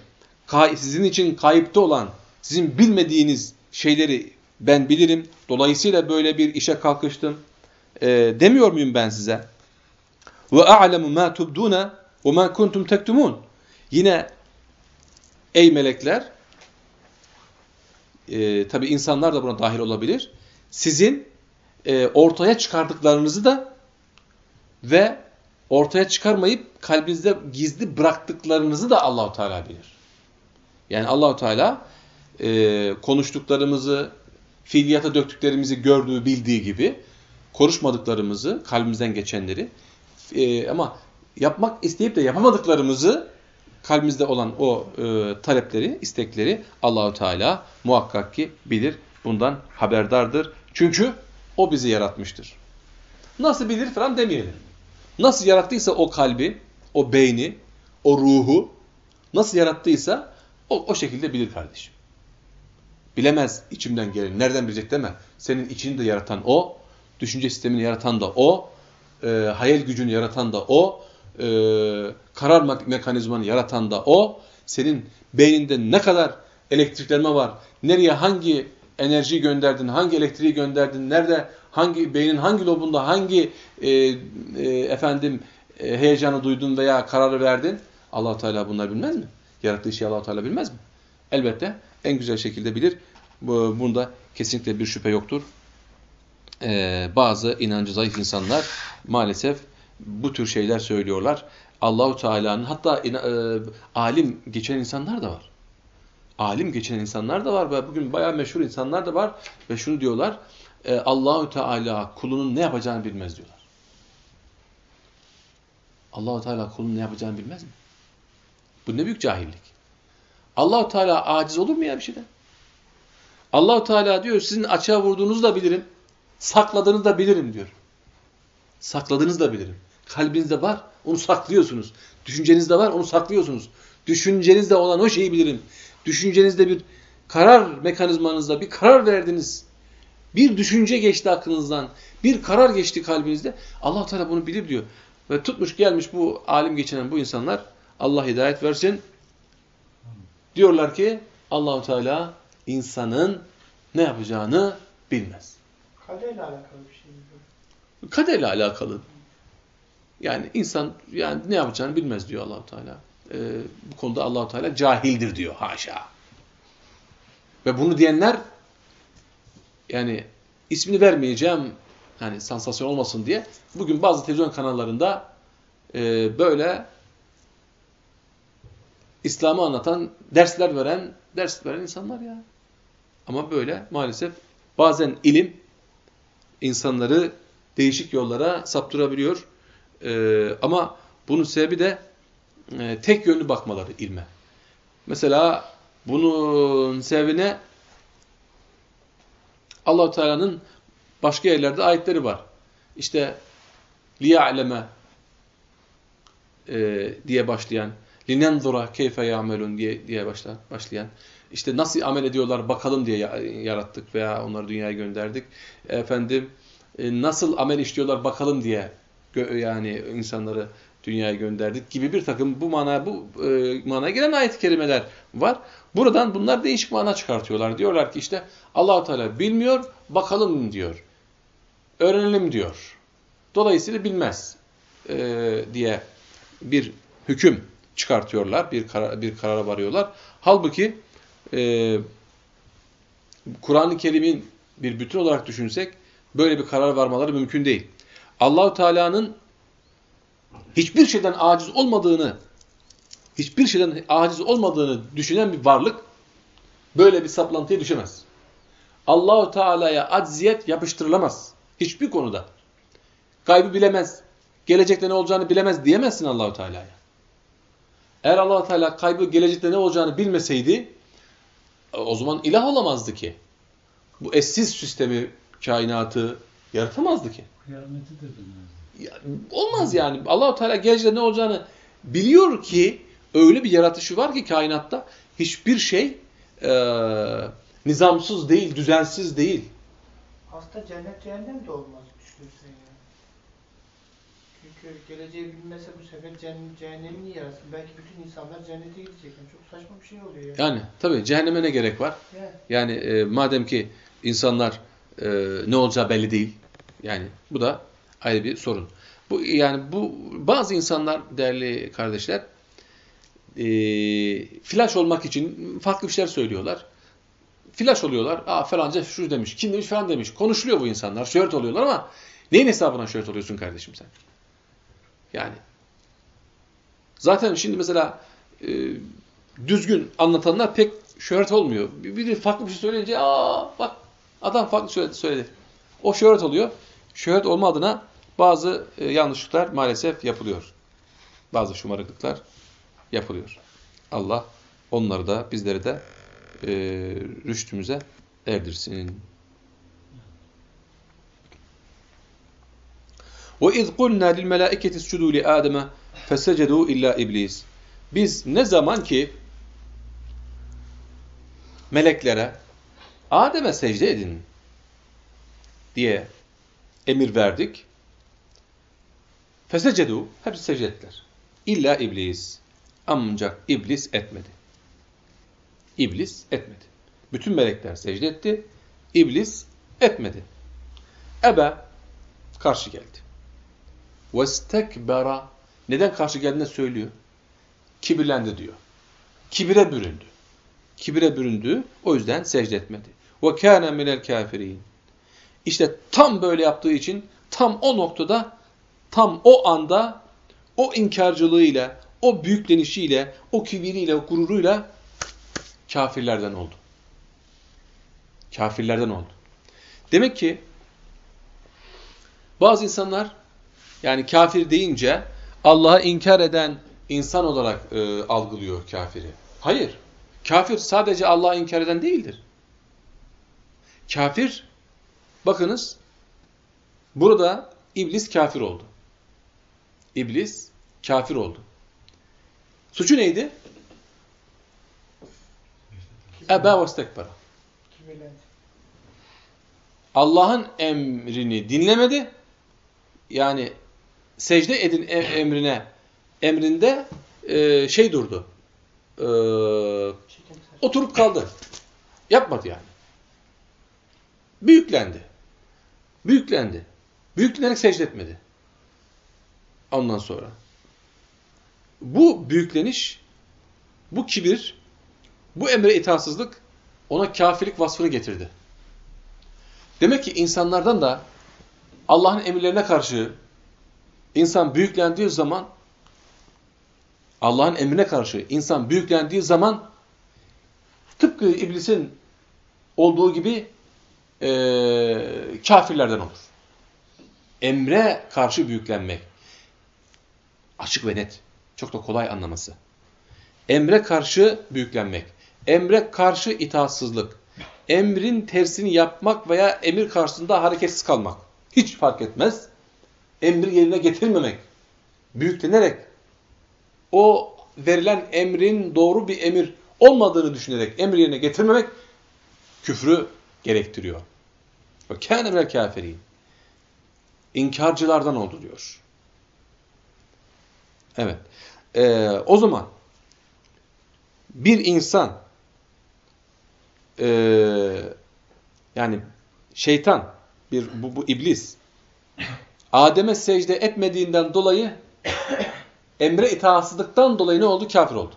sizin için kayıpta olan, sizin bilmediğiniz şeyleri ben bilirim. Dolayısıyla böyle bir işe kalkıştım. E, demiyor muyum ben size? Ve a'lemu ma tubduna ve ma kuntum tektumun. Yine ey melekler e, tabi insanlar da buna dahil olabilir. Sizin e, ortaya çıkardıklarınızı da ve ortaya çıkarmayıp kalbinizde gizli bıraktıklarınızı da Allahu Teala bilir. Yani Allahu Teala e, konuştuklarımızı, fiiliyata döktüklerimizi gördüğü, bildiği gibi konuşmadıklarımızı, kalbimizden geçenleri e, ama yapmak isteyip de yapamadıklarımızı kalbimizde olan o e, talepleri, istekleri Allahu Teala muhakkak ki bilir. Bundan haberdardır. Çünkü o bizi yaratmıştır. Nasıl bilir falan demeyelim. Nasıl yarattıysa o kalbi, o beyni, o ruhu nasıl yarattıysa o, o şekilde bilir kardeşim. Bilemez içimden gelin. Nereden bilecek deme. Senin içini de yaratan o, düşünce sistemini yaratan da o, e, hayal gücünü yaratan da o, e, karar me- mekanizmanı yaratan da o. Senin beyninde ne kadar elektriklenme var, nereye hangi enerjiyi gönderdin, hangi elektriği gönderdin, nerede, hangi beynin hangi lobunda, hangi e, e, efendim e, heyecanı duydun veya kararı verdin. allah Teala bunları bilmez mi? Yarattığı şeyi allah Teala bilmez mi? Elbette en güzel şekilde bilir. Bu- Bunda kesinlikle bir şüphe yoktur. Ee, bazı inancı zayıf insanlar maalesef bu tür şeyler söylüyorlar. Allahu Teala'nın hatta e, alim geçen insanlar da var. Alim geçen insanlar da var ve bugün bayağı meşhur insanlar da var ve şunu diyorlar. E, Allahu Teala kulunun ne yapacağını bilmez diyorlar. Allahu Teala kulunun ne yapacağını bilmez mi? Bu ne büyük cahillik. Allahu Teala aciz olur mu ya bir şeyden? Allahu Teala diyor sizin açığa vurduğunuzu da bilirim. Sakladığınızı da bilirim diyor. Sakladığınızı da bilirim. Kalbinizde var, onu saklıyorsunuz. Düşüncenizde var, onu saklıyorsunuz. Düşüncenizde olan o şeyi bilirim. Düşüncenizde bir karar mekanizmanızda bir karar verdiniz. Bir düşünce geçti aklınızdan. Bir karar geçti kalbinizde. allah Teala bunu bilir diyor. Ve tutmuş gelmiş bu alim geçinen bu insanlar Allah hidayet versin. Diyorlar ki Allahu Teala insanın ne yapacağını bilmez. Kaderle alakalı bir şey mi? Kaderle alakalı. Yani insan yani ne yapacağını bilmez diyor Allahu Teala. Ee, bu konuda Allahu Teala cahildir diyor haşa. Ve bunu diyenler yani ismini vermeyeceğim yani sansasyon olmasın diye bugün bazı televizyon kanallarında e, böyle İslam'ı anlatan dersler veren ders veren insanlar ya. Ama böyle maalesef bazen ilim insanları değişik yollara saptırabiliyor. Ee, ama bunun sebebi de e, tek yönlü bakmaları ilme. Mesela bunun sebebine Allahu Teala'nın başka yerlerde ayetleri var. İşte liya'leme e, diye başlayan linenzura keyfe ya'melun diye diye başla, başlayan işte nasıl amel ediyorlar bakalım diye yarattık veya onları dünyaya gönderdik. Efendim e, nasıl amel işliyorlar bakalım diye yani insanları dünyaya gönderdik gibi bir takım bu mana bu e, manaya gelen ayet-i kerimeler var. Buradan bunlar değişik mana çıkartıyorlar. Diyorlar ki işte Allahu Teala bilmiyor, bakalım diyor. Öğrenelim diyor. Dolayısıyla bilmez e, diye bir hüküm çıkartıyorlar, bir karar, bir karara varıyorlar. Halbuki e, Kur'an-ı Kerim'in bir bütün olarak düşünsek böyle bir karar varmaları mümkün değil. Allahu Teala'nın hiçbir şeyden aciz olmadığını, hiçbir şeyden aciz olmadığını düşünen bir varlık böyle bir saplantıya düşemez. Allahu Teala'ya acziyet yapıştırılamaz. Hiçbir konuda. Kaybı bilemez. Gelecekte ne olacağını bilemez diyemezsin Allahu Teala'ya. Eğer Allahu Teala kaybı gelecekte ne olacağını bilmeseydi o zaman ilah olamazdı ki. Bu eşsiz sistemi, kainatı yaratamazdı ki. Kıyameti de bilmez. Olmaz yani. Allahu Teala gelecekte ne olacağını biliyor ki öyle bir yaratışı var ki kainatta hiçbir şey e, nizamsız değil, düzensiz değil. Aslında cennet cehennem de olmaz düşünürsen ya. Çünkü geleceği bilmese bu sefer cehennem, cehennemi niye yaratsın? Belki bütün insanlar cennete gidecek. Yani çok saçma bir şey oluyor ya. Yani tabii cehenneme ne gerek var? Yani. Yani e, madem ki insanlar e, ne olacağı belli değil. Yani bu da ayrı bir sorun. Bu yani bu bazı insanlar değerli kardeşler e, flash olmak için farklı bir şeyler söylüyorlar. Flash oluyorlar. Aa falanca şu demiş, kim demiş falan demiş. Konuşuluyor bu insanlar. Şöhret oluyorlar ama neyin hesabına şöhret oluyorsun kardeşim sen? Yani zaten şimdi mesela e, düzgün anlatanlar pek şöhret olmuyor. Biri farklı bir şey söyleyince aa bak adam farklı söyledi. söyledi. O şöhret oluyor Şöhret olma adına bazı e, yanlışlıklar maalesef yapılıyor. Bazı şımarıklıklar yapılıyor. Allah onları da bizleri de e, rüştümüze erdirsin. وَاِذْ قُلْنَا لِلْمَلَائِكَةِ اسْجُدُوا لِآدَمَ فَسَجَدُوا اِلَّا iblis. Biz ne zaman ki meleklere Adem'e secde edin diye emir verdik. Fesecedu. Hepsi secde. İlla iblis. Ancak iblis etmedi. İblis etmedi. Bütün melekler secde etti. İblis etmedi. Ebe karşı geldi. Vestekbera neden karşı geldiğini söylüyor. Kibirlendi diyor. Kibire büründü. Kibire büründü. O yüzden secde etmedi. Ve kâne minel kafirin. İşte tam böyle yaptığı için tam o noktada, tam o anda o inkarcılığıyla, o büyüklenişiyle, o kibiriyle, o gururuyla kafirlerden oldu. Kafirlerden oldu. Demek ki bazı insanlar yani kafir deyince Allah'a inkar eden insan olarak e, algılıyor kafiri. Hayır. Kafir sadece Allah'a inkar eden değildir. Kafir, bakınız, burada iblis kafir oldu. İblis kafir oldu. Suçu neydi? Ebe ve stekbara. Kibirlendi. Allah'ın emrini dinlemedi. Yani secde edin e- emrine emrinde e, şey durdu. E, oturup kaldı. Yapmadı yani. Büyüklendi. Büyüklendi. Büyüklenerek secde etmedi. Ondan sonra. Bu büyükleniş, bu kibir, bu emre itaatsızlık ona kafirlik vasfını getirdi. Demek ki insanlardan da Allah'ın emirlerine karşı insan büyüklendiği zaman Allah'ın emrine karşı insan büyüklendiği zaman tıpkı iblisin olduğu gibi e, kafirlerden olur. Emre karşı büyüklenmek. Açık ve net. Çok da kolay anlaması. Emre karşı büyüklenmek. Emre karşı itaatsızlık. Emrin tersini yapmak veya emir karşısında hareketsiz kalmak. Hiç fark etmez. Emri yerine getirmemek. Büyüklenerek o verilen emrin doğru bir emir olmadığını düşünerek emri yerine getirmemek küfrü gerektiriyor. Ve kâne minel kâferîn. İnkarcılardan oldu diyor. Evet. Ee, o zaman bir insan ee, yani şeytan bir bu, bu iblis Adem'e secde etmediğinden dolayı emre itaatsızlıktan dolayı ne oldu? Kafir oldu.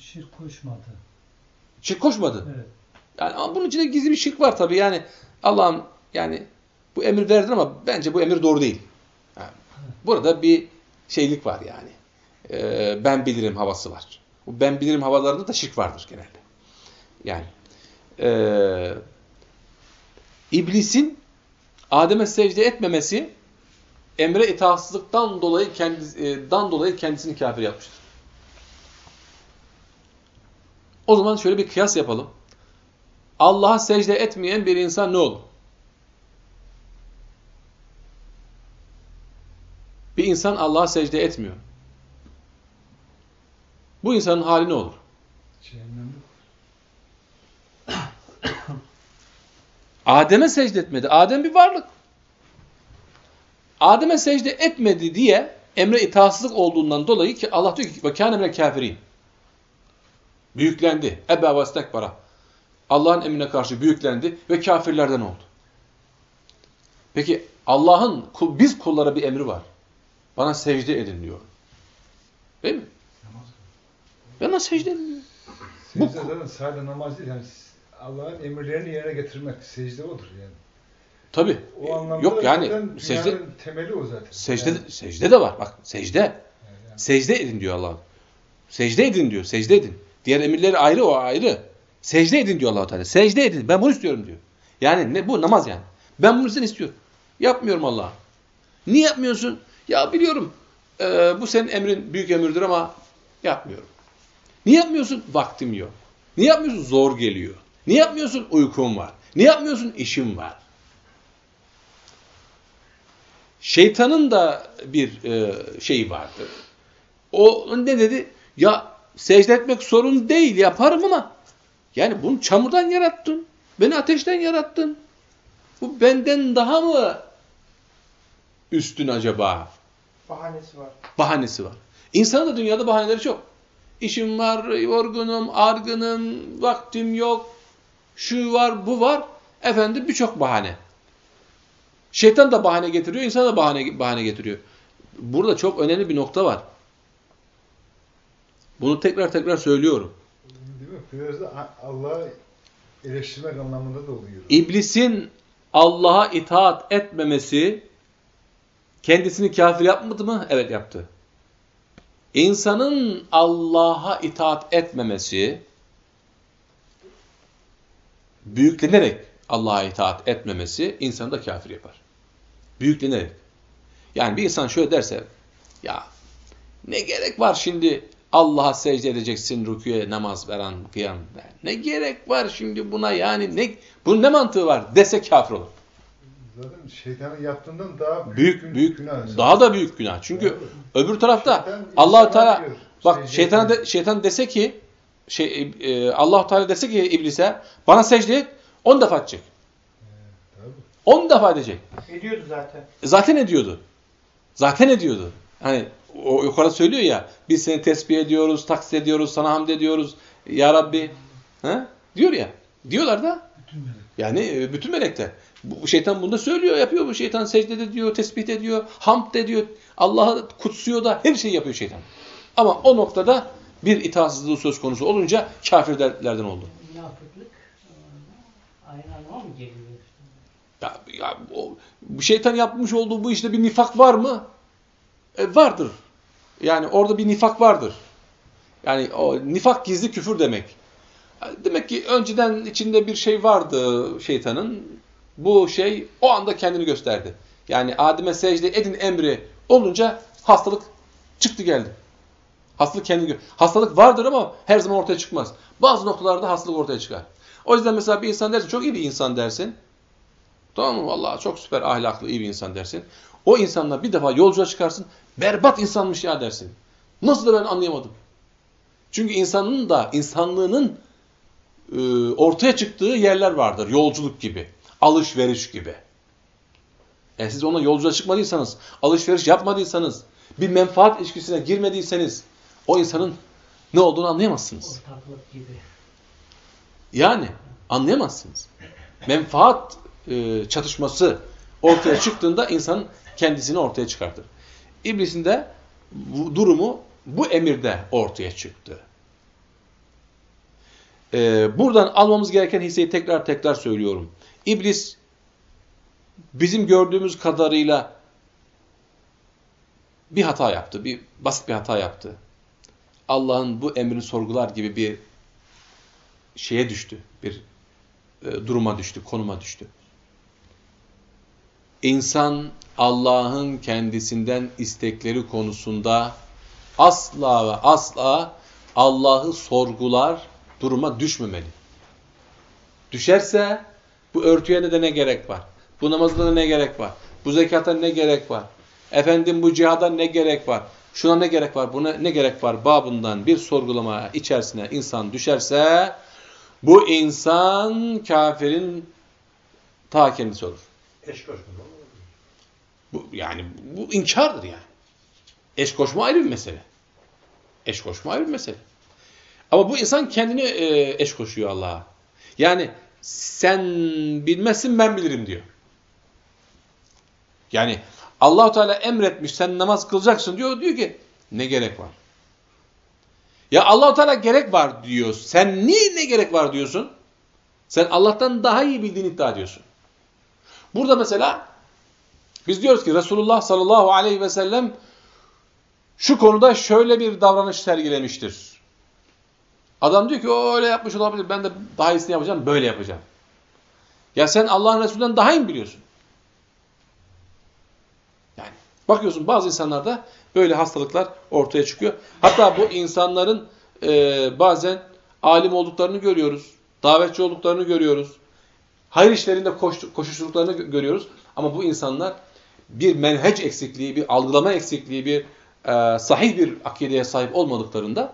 Şirk koşmadı. Şirk koşmadı. Evet. Yani ama bunun içinde gizli bir şirk var tabii. Yani Allah'ım yani bu emir verdin ama bence bu emir doğru değil. Yani burada bir şeylik var yani. Ee, ben bilirim havası var. Bu ben bilirim havalarında da şirk vardır genelde. Yani ee, iblisin Adem'e secde etmemesi emre itaatsızlıktan dolayı kendisinden dolayı kendisini kafir yapmıştır. O zaman şöyle bir kıyas yapalım. Allah'a secde etmeyen bir insan ne olur? Bir insan Allah'a secde etmiyor. Bu insanın hali ne olur? Adem'e secde etmedi. Adem bir varlık. Adem'e secde etmedi diye emre itaatsızlık olduğundan dolayı ki Allah diyor ki ve kâne kâfirin. Büyüklendi. Ebe ve istekbara. Allah'ın emrine karşı büyüklendi ve kafirlerden oldu. Peki Allah'ın biz kullara bir emri var. Bana secde edin diyor. Değil mi? Bana secde edin diyor. Bu- Secde zaten sadece namaz değil. Yani Allah'ın emirlerini yerine getirmek secde odur yani. Tabi. O anlamda Yok yani secde temeli o zaten. secde Yani, secde de var. Bak secde. yani, Secde edin diyor Allah. Secde edin diyor. Secde edin. Diğer emirleri ayrı o ayrı. Secde edin diyor Allah Teala. Secde edin. Ben bunu istiyorum diyor. Yani ne bu namaz yani. Ben bunu sen istiyorum. Yapmıyorum Allah'a. Niye yapmıyorsun? Ya biliyorum. e, bu senin emrin büyük emirdir ama yapmıyorum. Niye yapmıyorsun? Vaktim yok. Niye yapmıyorsun? Zor geliyor. Niye yapmıyorsun? Uykum var. Niye yapmıyorsun? İşim var. Şeytanın da bir e, şeyi vardır. O ne dedi? Ya secde etmek sorun değil yaparım ama yani bunu çamurdan yarattın. Beni ateşten yarattın. Bu benden daha mı üstün acaba? Bahanesi var. Bahanesi var. İnsanın da dünyada bahaneleri çok. İşim var, yorgunum, argınım, vaktim yok, şu var, bu var. Efendim birçok bahane. Şeytan da bahane getiriyor, insan da bahane, bahane getiriyor. Burada çok önemli bir nokta var. Bunu tekrar tekrar söylüyorum. Biraz da Allah'ı eleştirmek anlamında da oluyor. İblisin Allah'a itaat etmemesi kendisini kafir yapmadı mı? Evet yaptı. İnsanın Allah'a itaat etmemesi büyüklenerek Allah'a itaat etmemesi insanı da kafir yapar. Büyüklenerek. Yani bir insan şöyle derse ya ne gerek var şimdi Allah'a secde edeceksin rüküye namaz veren kıyam. Ne gerek var şimdi buna yani ne bunun ne mantığı var dese kafir olur. Zaten şeytanın yaptığından daha büyük Büyük büyük günah. daha da büyük günah. Çünkü Tabii. öbür tarafta Allah Teala diyor, bak şeytana de, şeytan dese ki şey e, Allah Teala dese ki iblise bana secde et 10 defa edecek. Tabii. 10 defa edecek. Ediyordu zaten. E, Zaten ediyordu. Zaten ediyordu. Hani o yukarı söylüyor ya biz seni tesbih ediyoruz, taksit ediyoruz, sana hamd ediyoruz. Ya Rabbi. Ha? Diyor ya. Diyorlar da Bütün melek. yani e, bütün melekler. Bu, şeytan bunu da söylüyor, yapıyor bu şeytan. Secde de diyor, tesbih de diyor, hamd de diyor. Allah'ı kutsuyor da her şeyi yapıyor şeytan. Ama o noktada bir itaatsizliği söz konusu olunca kafirlerden oldu. Münafıklık e, aynı mı geliyor? Ya, ya o, bu şeytan yapmış olduğu bu işte bir nifak var mı? E, vardır. Yani orada bir nifak vardır. Yani o nifak gizli küfür demek. Demek ki önceden içinde bir şey vardı şeytanın. Bu şey o anda kendini gösterdi. Yani Adem'e secde edin emri olunca hastalık çıktı geldi. Hastalık kendini gö- Hastalık vardır ama her zaman ortaya çıkmaz. Bazı noktalarda hastalık ortaya çıkar. O yüzden mesela bir insan dersin, çok iyi bir insan dersin. Tamam mı? Vallahi çok süper ahlaklı, iyi bir insan dersin. O insanla bir defa yolculuğa çıkarsın, berbat insanmış ya dersin. Nasıl da ben anlayamadım. Çünkü insanın da, insanlığının e, ortaya çıktığı yerler vardır. Yolculuk gibi, alışveriş gibi. E siz ona yolculuğa çıkmadıysanız, alışveriş yapmadıysanız, bir menfaat ilişkisine girmediyseniz, o insanın ne olduğunu anlayamazsınız. Ortaklık gibi. Yani anlayamazsınız. Menfaat e, çatışması ortaya çıktığında insan kendisini ortaya çıkartır. İblisin de durumu bu emirde ortaya çıktı. E, buradan almamız gereken hisseyi tekrar tekrar söylüyorum. İblis bizim gördüğümüz kadarıyla bir hata yaptı. Bir basit bir hata yaptı. Allah'ın bu emrini sorgular gibi bir şeye düştü. Bir e, duruma düştü, konuma düştü. İnsan Allah'ın kendisinden istekleri konusunda asla ve asla Allah'ı sorgular duruma düşmemeli. Düşerse bu örtüye de ne gerek var? Bu namazda da ne gerek var? Bu zekata ne gerek var? Efendim bu cihada ne gerek var? Şuna ne gerek var? Buna ne gerek var? Babından bir sorgulama içerisine insan düşerse bu insan kafirin ta kendisi olur. Eş koşma. Bu, yani bu inkardır yani. Eş koşma ayrı bir mesele. Eş koşma ayrı bir mesele. Ama bu insan kendini e, eş koşuyor Allah'a. Yani sen bilmezsin ben bilirim diyor. Yani Allahu Teala emretmiş sen namaz kılacaksın diyor. Diyor ki ne gerek var? Ya Allahu Teala gerek var diyor. Sen niye ne gerek var diyorsun? Sen Allah'tan daha iyi bildiğini iddia ediyorsun. Burada mesela biz diyoruz ki Resulullah sallallahu aleyhi ve sellem şu konuda şöyle bir davranış sergilemiştir. Adam diyor ki o öyle yapmış olabilir. Ben de daha iyisini yapacağım. Böyle yapacağım. Ya sen Allah'ın Resulü'nden daha iyi mi biliyorsun? Yani bakıyorsun bazı insanlarda böyle hastalıklar ortaya çıkıyor. Hatta bu insanların e, bazen alim olduklarını görüyoruz. Davetçi olduklarını görüyoruz. Hayır işlerinde koş, koşuşturuklarını görüyoruz. Ama bu insanlar bir menheç eksikliği, bir algılama eksikliği, bir e, sahih bir akideye sahip olmadıklarında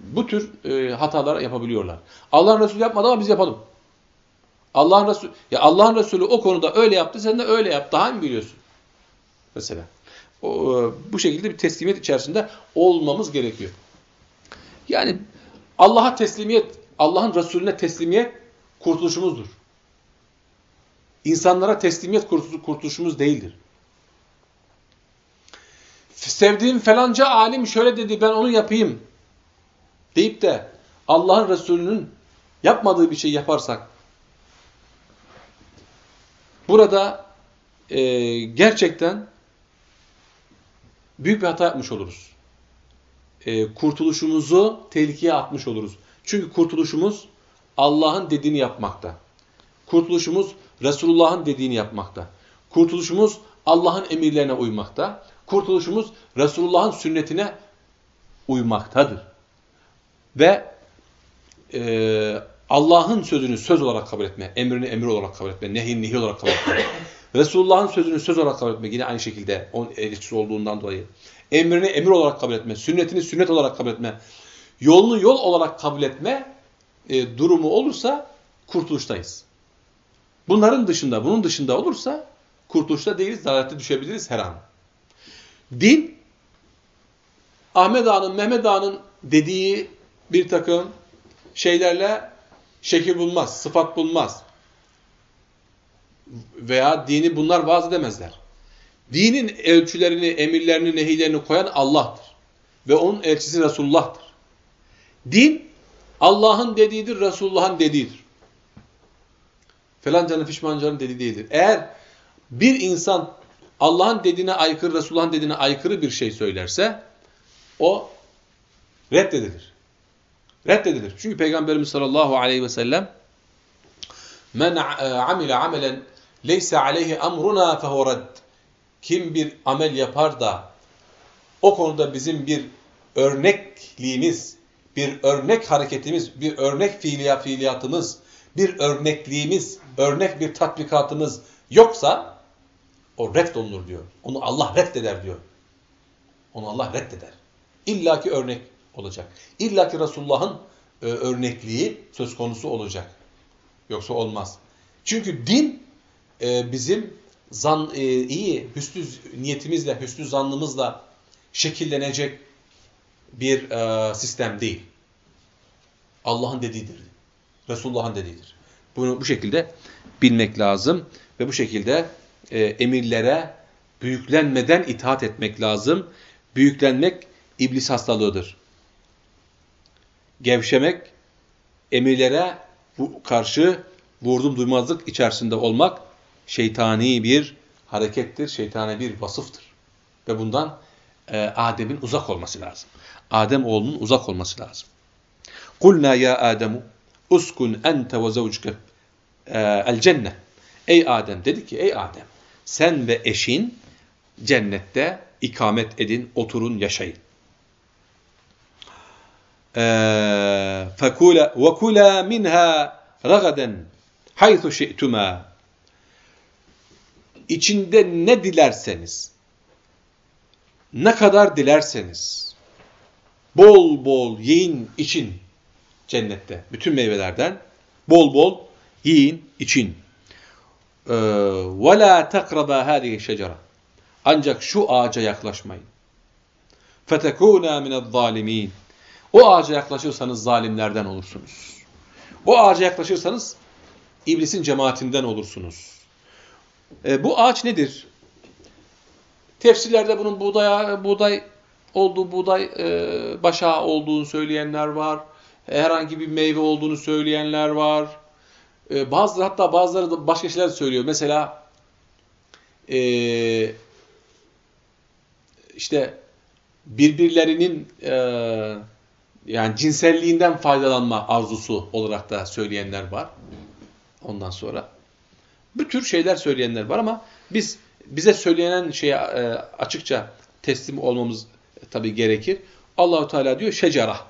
bu tür e, hatalar yapabiliyorlar. Allah'ın Resulü yapmadı ama biz yapalım. Allah'ın Resulü ya Allah'ın Resulü o konuda öyle yaptı, sen de öyle yap. Daha mı biliyorsun? Mesela. O, e, bu şekilde bir teslimiyet içerisinde olmamız gerekiyor. Yani Allah'a teslimiyet, Allah'ın Resulüne teslimiyet kurtuluşumuzdur. İnsanlara teslimiyet kurtuluşumuz değildir. Sevdiğim falanca alim şöyle dedi ben onu yapayım deyip de Allah'ın Resulü'nün yapmadığı bir şey yaparsak burada e, gerçekten büyük bir hata yapmış oluruz. E, kurtuluşumuzu tehlikeye atmış oluruz. Çünkü kurtuluşumuz Allah'ın dediğini yapmakta. Kurtuluşumuz Resulullah'ın dediğini yapmakta. Kurtuluşumuz Allah'ın emirlerine uymakta. Kurtuluşumuz Resulullah'ın sünnetine uymaktadır. Ve e, Allah'ın sözünü söz olarak kabul etme, emrini emir olarak kabul etme, nehin nehi olarak kabul etme. Resulullah'ın sözünü söz olarak kabul etme yine aynı şekilde onun elçisi olduğundan dolayı. Emrini emir olarak kabul etme, sünnetini sünnet olarak kabul etme, yolunu yol olarak kabul etme e, durumu olursa kurtuluştayız. Bunların dışında, bunun dışında olursa kurtuluşta değiliz, dalalete düşebiliriz her an. Din, Ahmet Ağa'nın, Mehmet Ağa'nın dediği bir takım şeylerle şekil bulmaz, sıfat bulmaz. Veya dini bunlar vaaz edemezler. Dinin ölçülerini, emirlerini, nehilerini koyan Allah'tır. Ve onun elçisi Resulullah'tır. Din, Allah'ın dediğidir, Resulullah'ın dediğidir. Felancanın fişmancanın dediği değildir. Eğer bir insan Allah'ın dediğine aykırı, Resulullah'ın dediğine aykırı bir şey söylerse o reddedilir. Reddedilir. Çünkü Peygamberimiz sallallahu aleyhi ve sellem men amile amelen leyse aleyhi emruna fehu Kim bir amel yapar da o konuda bizim bir örnekliğimiz, bir örnek hareketimiz, bir örnek fiiliya fiiliyatımız, bir örnekliğimiz, örnek bir tatbikatımız yoksa o reddolunur diyor. Onu Allah reddeder diyor. Onu Allah reddeder. İlla ki örnek olacak. İlla ki Resulullah'ın e, örnekliği söz konusu olacak. Yoksa olmaz. Çünkü din e, bizim zan, e, iyi, hüsnü niyetimizle, hüsnü zannımızla şekillenecek bir e, sistem değil. Allah'ın dediğidir. Resulullah'ın dediğidir. Bunu bu şekilde bilmek lazım ve bu şekilde e, emirlere büyüklenmeden itaat etmek lazım. Büyüklenmek iblis hastalığıdır. Gevşemek, emirlere karşı vurdum duymazlık içerisinde olmak şeytani bir harekettir, şeytani bir vasıftır. Ve bundan e, Adem'in uzak olması lazım. Adem oğlunun uzak olması lazım. Kulna ya Ademu uskun ente ve zavcuke el cennet. Ey Adem dedi ki ey Adem sen ve eşin cennette ikamet edin, oturun, yaşayın. فَكُولَ وَكُولَا مِنْهَا رَغَدًا حَيْثُ شِئْتُمَا İçinde ne dilerseniz, ne kadar dilerseniz, bol bol yiyin, için cennette, bütün meyvelerden, bol bol yiyin, için. وَلَا تَقْرَبَا هَذِهِ الشَّجَرَةِ Ancak şu ağaca yaklaşmayın. فَتَكُونَا مِنَ الظَّالِمِينَ O ağaca yaklaşırsanız zalimlerden olursunuz. O ağaca yaklaşırsanız iblisin cemaatinden olursunuz. E, bu ağaç nedir? Tefsirlerde bunun buğday, buğday olduğu, buğday e, başağı olduğunu söyleyenler var. Herhangi bir meyve olduğunu söyleyenler var. E, hatta bazıları da başka şeyler söylüyor. Mesela e, işte birbirlerinin e, yani cinselliğinden faydalanma arzusu olarak da söyleyenler var. Ondan sonra bu tür şeyler söyleyenler var ama biz bize söylenen şeye e, açıkça teslim olmamız e, tabii gerekir. Allahu Teala diyor şecara.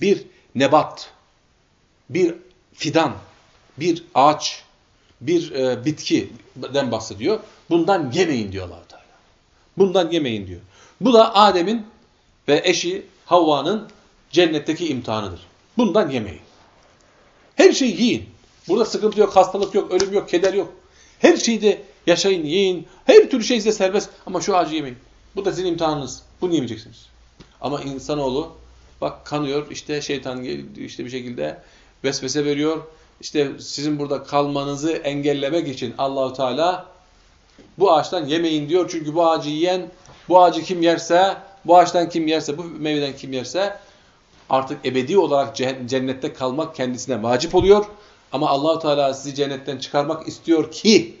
Bir nebat, bir fidan, bir ağaç, bir e, bitkiden bahsediyor. Bundan yemeyin diyor allah Teala. Bundan yemeyin diyor. Bu da Adem'in ve eşi Havva'nın cennetteki imtihanıdır. Bundan yemeyin. Her şeyi yiyin. Burada sıkıntı yok, hastalık yok, ölüm yok, keder yok. Her şeyi de yaşayın, yiyin. Her türlü şey size serbest ama şu ağacı yemeyin. Bu da sizin imtihanınız. Bunu yemeyeceksiniz. Ama insanoğlu bak kanıyor işte şeytan işte bir şekilde vesvese veriyor. İşte sizin burada kalmanızı engellemek için Allahu Teala bu ağaçtan yemeyin diyor. Çünkü bu ağacı yiyen, bu ağacı kim yerse, bu ağaçtan kim yerse, bu meyveden kim yerse artık ebedi olarak cennette kalmak kendisine vacip oluyor. Ama Allahu Teala sizi cennetten çıkarmak istiyor ki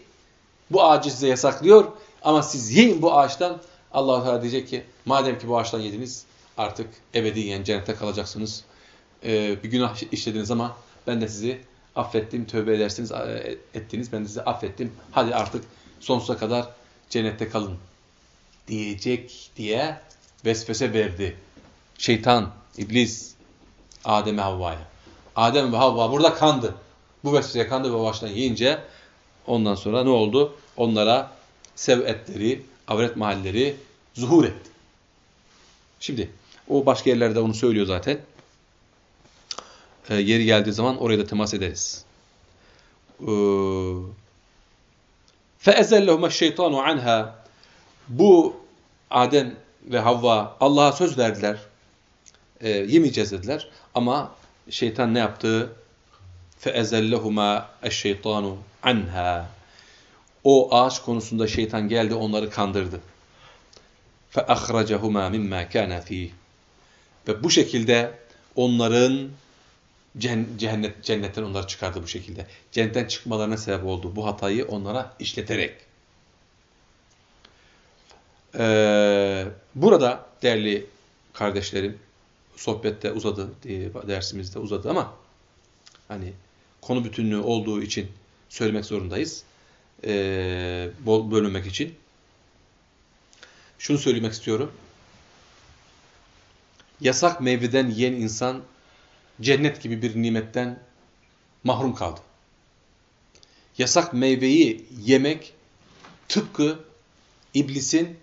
bu ağacı size yasaklıyor. Ama siz yiyin bu ağaçtan. Allahu Teala diyecek ki madem ki bu ağaçtan yediniz artık ebediyen cennette kalacaksınız. Ee, bir günah işlediniz ama ben de sizi affettim, tövbe edersiniz, e, ettiniz, ben de sizi affettim. Hadi artık sonsuza kadar cennette kalın diyecek diye vesvese verdi. Şeytan, iblis Adem'e Havva'ya. Adem ve Havva burada kandı. Bu vesveseye kandı ve baştan yiyince ondan sonra ne oldu? Onlara sevetleri, avret mahalleri zuhur etti. Şimdi o başka yerlerde onu söylüyor zaten. E, yeri geldiği zaman oraya da temas ederiz. فَاَزَلَّهُمَ الشَّيْطَانُ عَنْهَا Bu Adem ve Havva Allah'a söz verdiler. E, yemeyeceğiz dediler. Ama şeytan ne yaptı? فَاَزَلَّهُمَا الشَّيْطَانُ عَنْهَا O ağaç konusunda şeytan geldi onları kandırdı. فَاَخْرَجَهُمَا مِمَّا كَانَ ف۪يهِ ve bu şekilde onların cennet, cennetten onları çıkardı bu şekilde. Cennetten çıkmalarına sebep oldu. Bu hatayı onlara işleterek. Ee, burada değerli kardeşlerim, sohbette uzadı, dersimizde uzadı ama hani konu bütünlüğü olduğu için söylemek zorundayız. Ee, bölünmek için. Şunu söylemek istiyorum. Yasak meyveden yiyen insan cennet gibi bir nimetten mahrum kaldı. Yasak meyveyi yemek tıpkı iblisin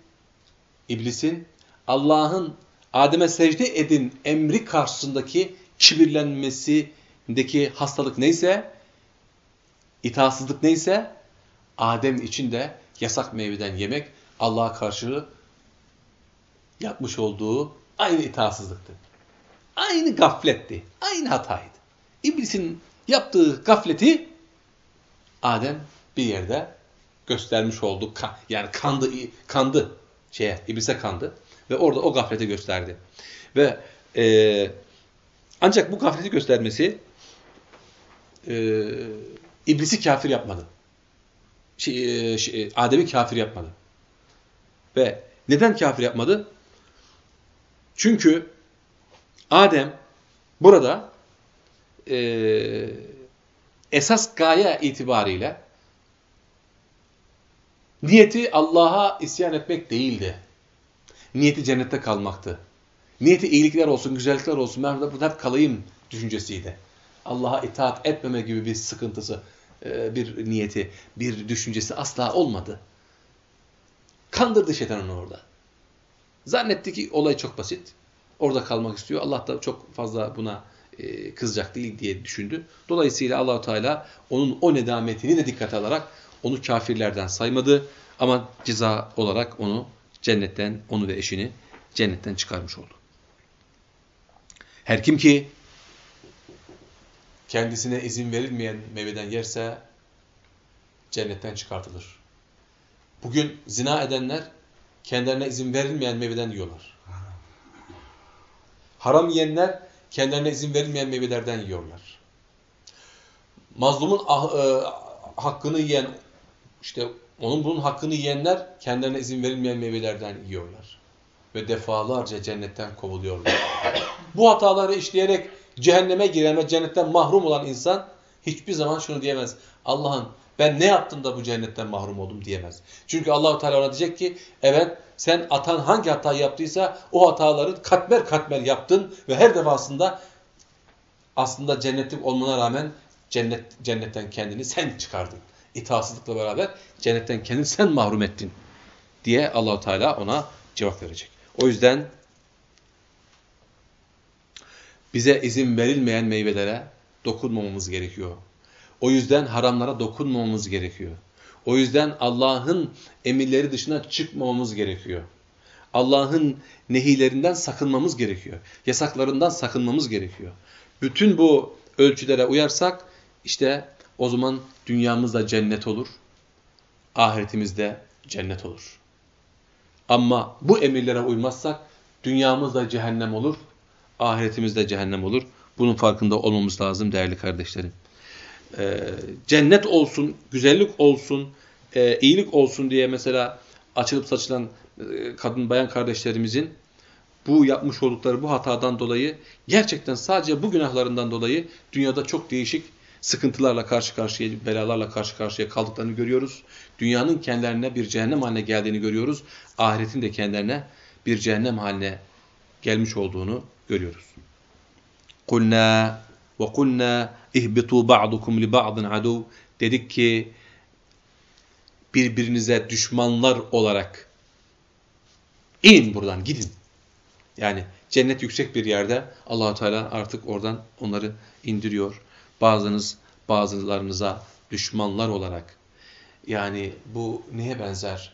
iblisin Allah'ın Adem'e secde edin emri karşısındaki kibirlenmesindeki hastalık neyse, itaatsızlık neyse, Adem için de yasak meyveden yemek Allah'a karşı yapmış olduğu aynı itaatsızlıktı. Aynı gafletti. Aynı hataydı. İblisin yaptığı gafleti Adem bir yerde göstermiş oldu. Yani kandı, kandı şeye, iblise kandı. Ve orada o gafleti gösterdi. Ve e, ancak bu gafleti göstermesi e, iblisi kafir yapmadı. Şey, şey, Adem'i kafir yapmadı. Ve neden kafir yapmadı? Çünkü Adem burada e, esas gaye itibariyle niyeti Allah'a isyan etmek değildi. Niyeti cennette kalmaktı. Niyeti iyilikler olsun, güzellikler olsun, ben burada hep kalayım düşüncesiydi. Allah'a itaat etmeme gibi bir sıkıntısı, e, bir niyeti, bir düşüncesi asla olmadı. Kandırdı şeytan onu orada. Zannetti ki olay çok basit. Orada kalmak istiyor. Allah da çok fazla buna e, kızacak değil diye düşündü. Dolayısıyla Allahu Teala onun o nedametini de dikkate alarak onu kafirlerden saymadı ama ceza olarak onu cennetten, onu ve eşini cennetten çıkarmış oldu. Her kim ki kendisine izin verilmeyen meyveden yerse cennetten çıkartılır. Bugün zina edenler kendilerine izin verilmeyen meyveden yiyorlar. Haram yiyenler kendilerine izin verilmeyen meyvelerden yiyorlar. Mazlumun ah, e, hakkını yiyen, işte onun bunun hakkını yiyenler kendilerine izin verilmeyen meyvelerden yiyorlar. Ve defalarca cennetten kovuluyorlar. Bu hataları işleyerek cehenneme giren ve cennetten mahrum olan insan hiçbir zaman şunu diyemez. Allah'ın ben ne yaptım da bu cennetten mahrum oldum diyemez. Çünkü Allahu Teala ona diyecek ki evet sen atan hangi hatayı yaptıysa o hataları katmer katmer yaptın ve her defasında aslında cennetlik olmana rağmen cennet cennetten kendini sen çıkardın. İtaatsızlıkla beraber cennetten kendini sen mahrum ettin diye Allahu Teala ona cevap verecek. O yüzden bize izin verilmeyen meyvelere dokunmamamız gerekiyor. O yüzden haramlara dokunmamamız gerekiyor. O yüzden Allah'ın emirleri dışına çıkmamamız gerekiyor. Allah'ın nehilerinden sakınmamız gerekiyor. Yasaklarından sakınmamız gerekiyor. Bütün bu ölçülere uyarsak işte o zaman dünyamızda cennet olur. Ahiretimizde cennet olur. Ama bu emirlere uymazsak dünyamızda cehennem olur. Ahiretimizde cehennem olur. Bunun farkında olmamız lazım değerli kardeşlerim. Ee, cennet olsun, güzellik olsun, e, iyilik olsun diye mesela açılıp saçılan e, kadın bayan kardeşlerimizin bu yapmış oldukları bu hatadan dolayı gerçekten sadece bu günahlarından dolayı dünyada çok değişik sıkıntılarla karşı karşıya, belalarla karşı karşıya kaldıklarını görüyoruz. Dünyanın kendilerine bir cehennem haline geldiğini görüyoruz. Ahiretin de kendilerine bir cehennem haline gelmiş olduğunu görüyoruz. Kulna ve ihbitu ba'dukum li ba'din adu dedik ki birbirinize düşmanlar olarak in buradan gidin. Yani cennet yüksek bir yerde Allahu Teala artık oradan onları indiriyor. Bazınız bazılarınıza düşmanlar olarak. Yani bu neye benzer?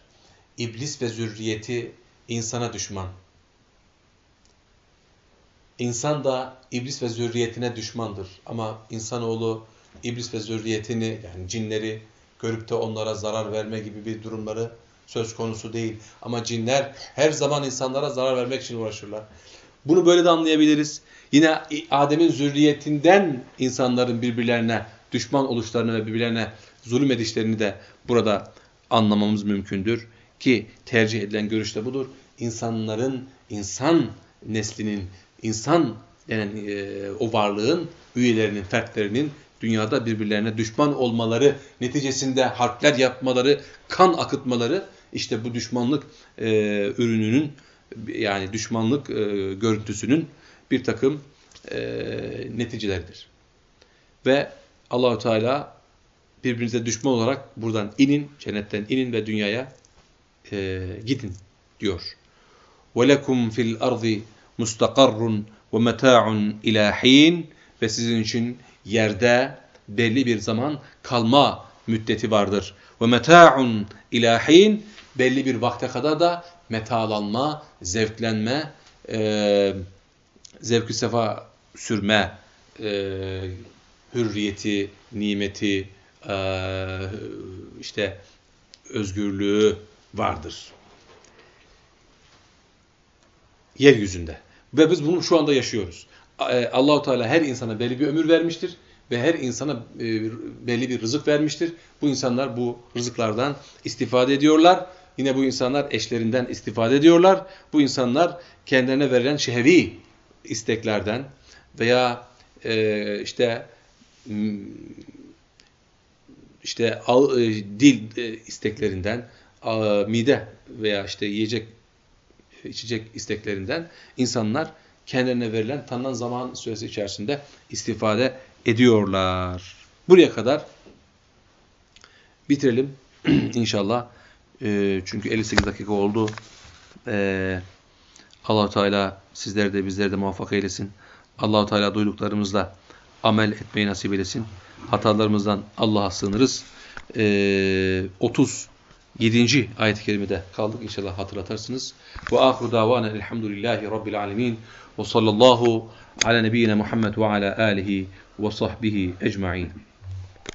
İblis ve zürriyeti insana düşman. İnsan da iblis ve zürriyetine düşmandır. Ama insanoğlu iblis ve zürriyetini yani cinleri görüp de onlara zarar verme gibi bir durumları söz konusu değil. Ama cinler her zaman insanlara zarar vermek için uğraşırlar. Bunu böyle de anlayabiliriz. Yine Adem'in zürriyetinden insanların birbirlerine düşman oluşlarını ve birbirlerine zulüm edişlerini de burada anlamamız mümkündür. Ki tercih edilen görüş de budur. İnsanların, insan neslinin, insan denen e, o varlığın üyelerinin, fertlerinin dünyada birbirlerine düşman olmaları, neticesinde harpler yapmaları, kan akıtmaları işte bu düşmanlık e, ürününün yani düşmanlık e, görüntüsünün bir takım e, neticeleridir. Ve Allahu Teala birbirinize düşman olarak buradan inin, cennetten inin ve dünyaya e, gidin diyor. وَلَكُمْ فِي الْأَرْضِ mustakarrun ve meta'un ilahin ve sizin için yerde belli bir zaman kalma müddeti vardır. Ve meta'un ilahin belli bir vakte kadar da metalanma, zevklenme, e, zevk-i sefa sürme e, hürriyeti, nimeti, e, işte özgürlüğü vardır. Yeryüzünde. Ve biz bunu şu anda yaşıyoruz. E, Allahu Teala her insana belli bir ömür vermiştir ve her insana e, belli bir rızık vermiştir. Bu insanlar bu rızıklardan istifade ediyorlar. Yine bu insanlar eşlerinden istifade ediyorlar. Bu insanlar kendilerine verilen şehvi isteklerden veya e, işte işte al, dil isteklerinden, mide veya işte yiyecek, içecek isteklerinden insanlar kendilerine verilen tanınan zaman süresi içerisinde istifade ediyorlar. Buraya kadar bitirelim inşallah. E, çünkü 58 dakika oldu. E, allah Teala sizleri de bizleri de muvaffak eylesin. allah Teala duyduklarımızla amel etmeyi nasip eylesin. Hatalarımızdan Allah'a sığınırız. E, 37. ayet-i kerimede kaldık. İnşallah hatırlatarsınız. Ve ahru davana elhamdülillahi rabbil alemin. Ve sallallahu ala nebiyyina Muhammed ve ala alihi ve sahbihi ecma'in.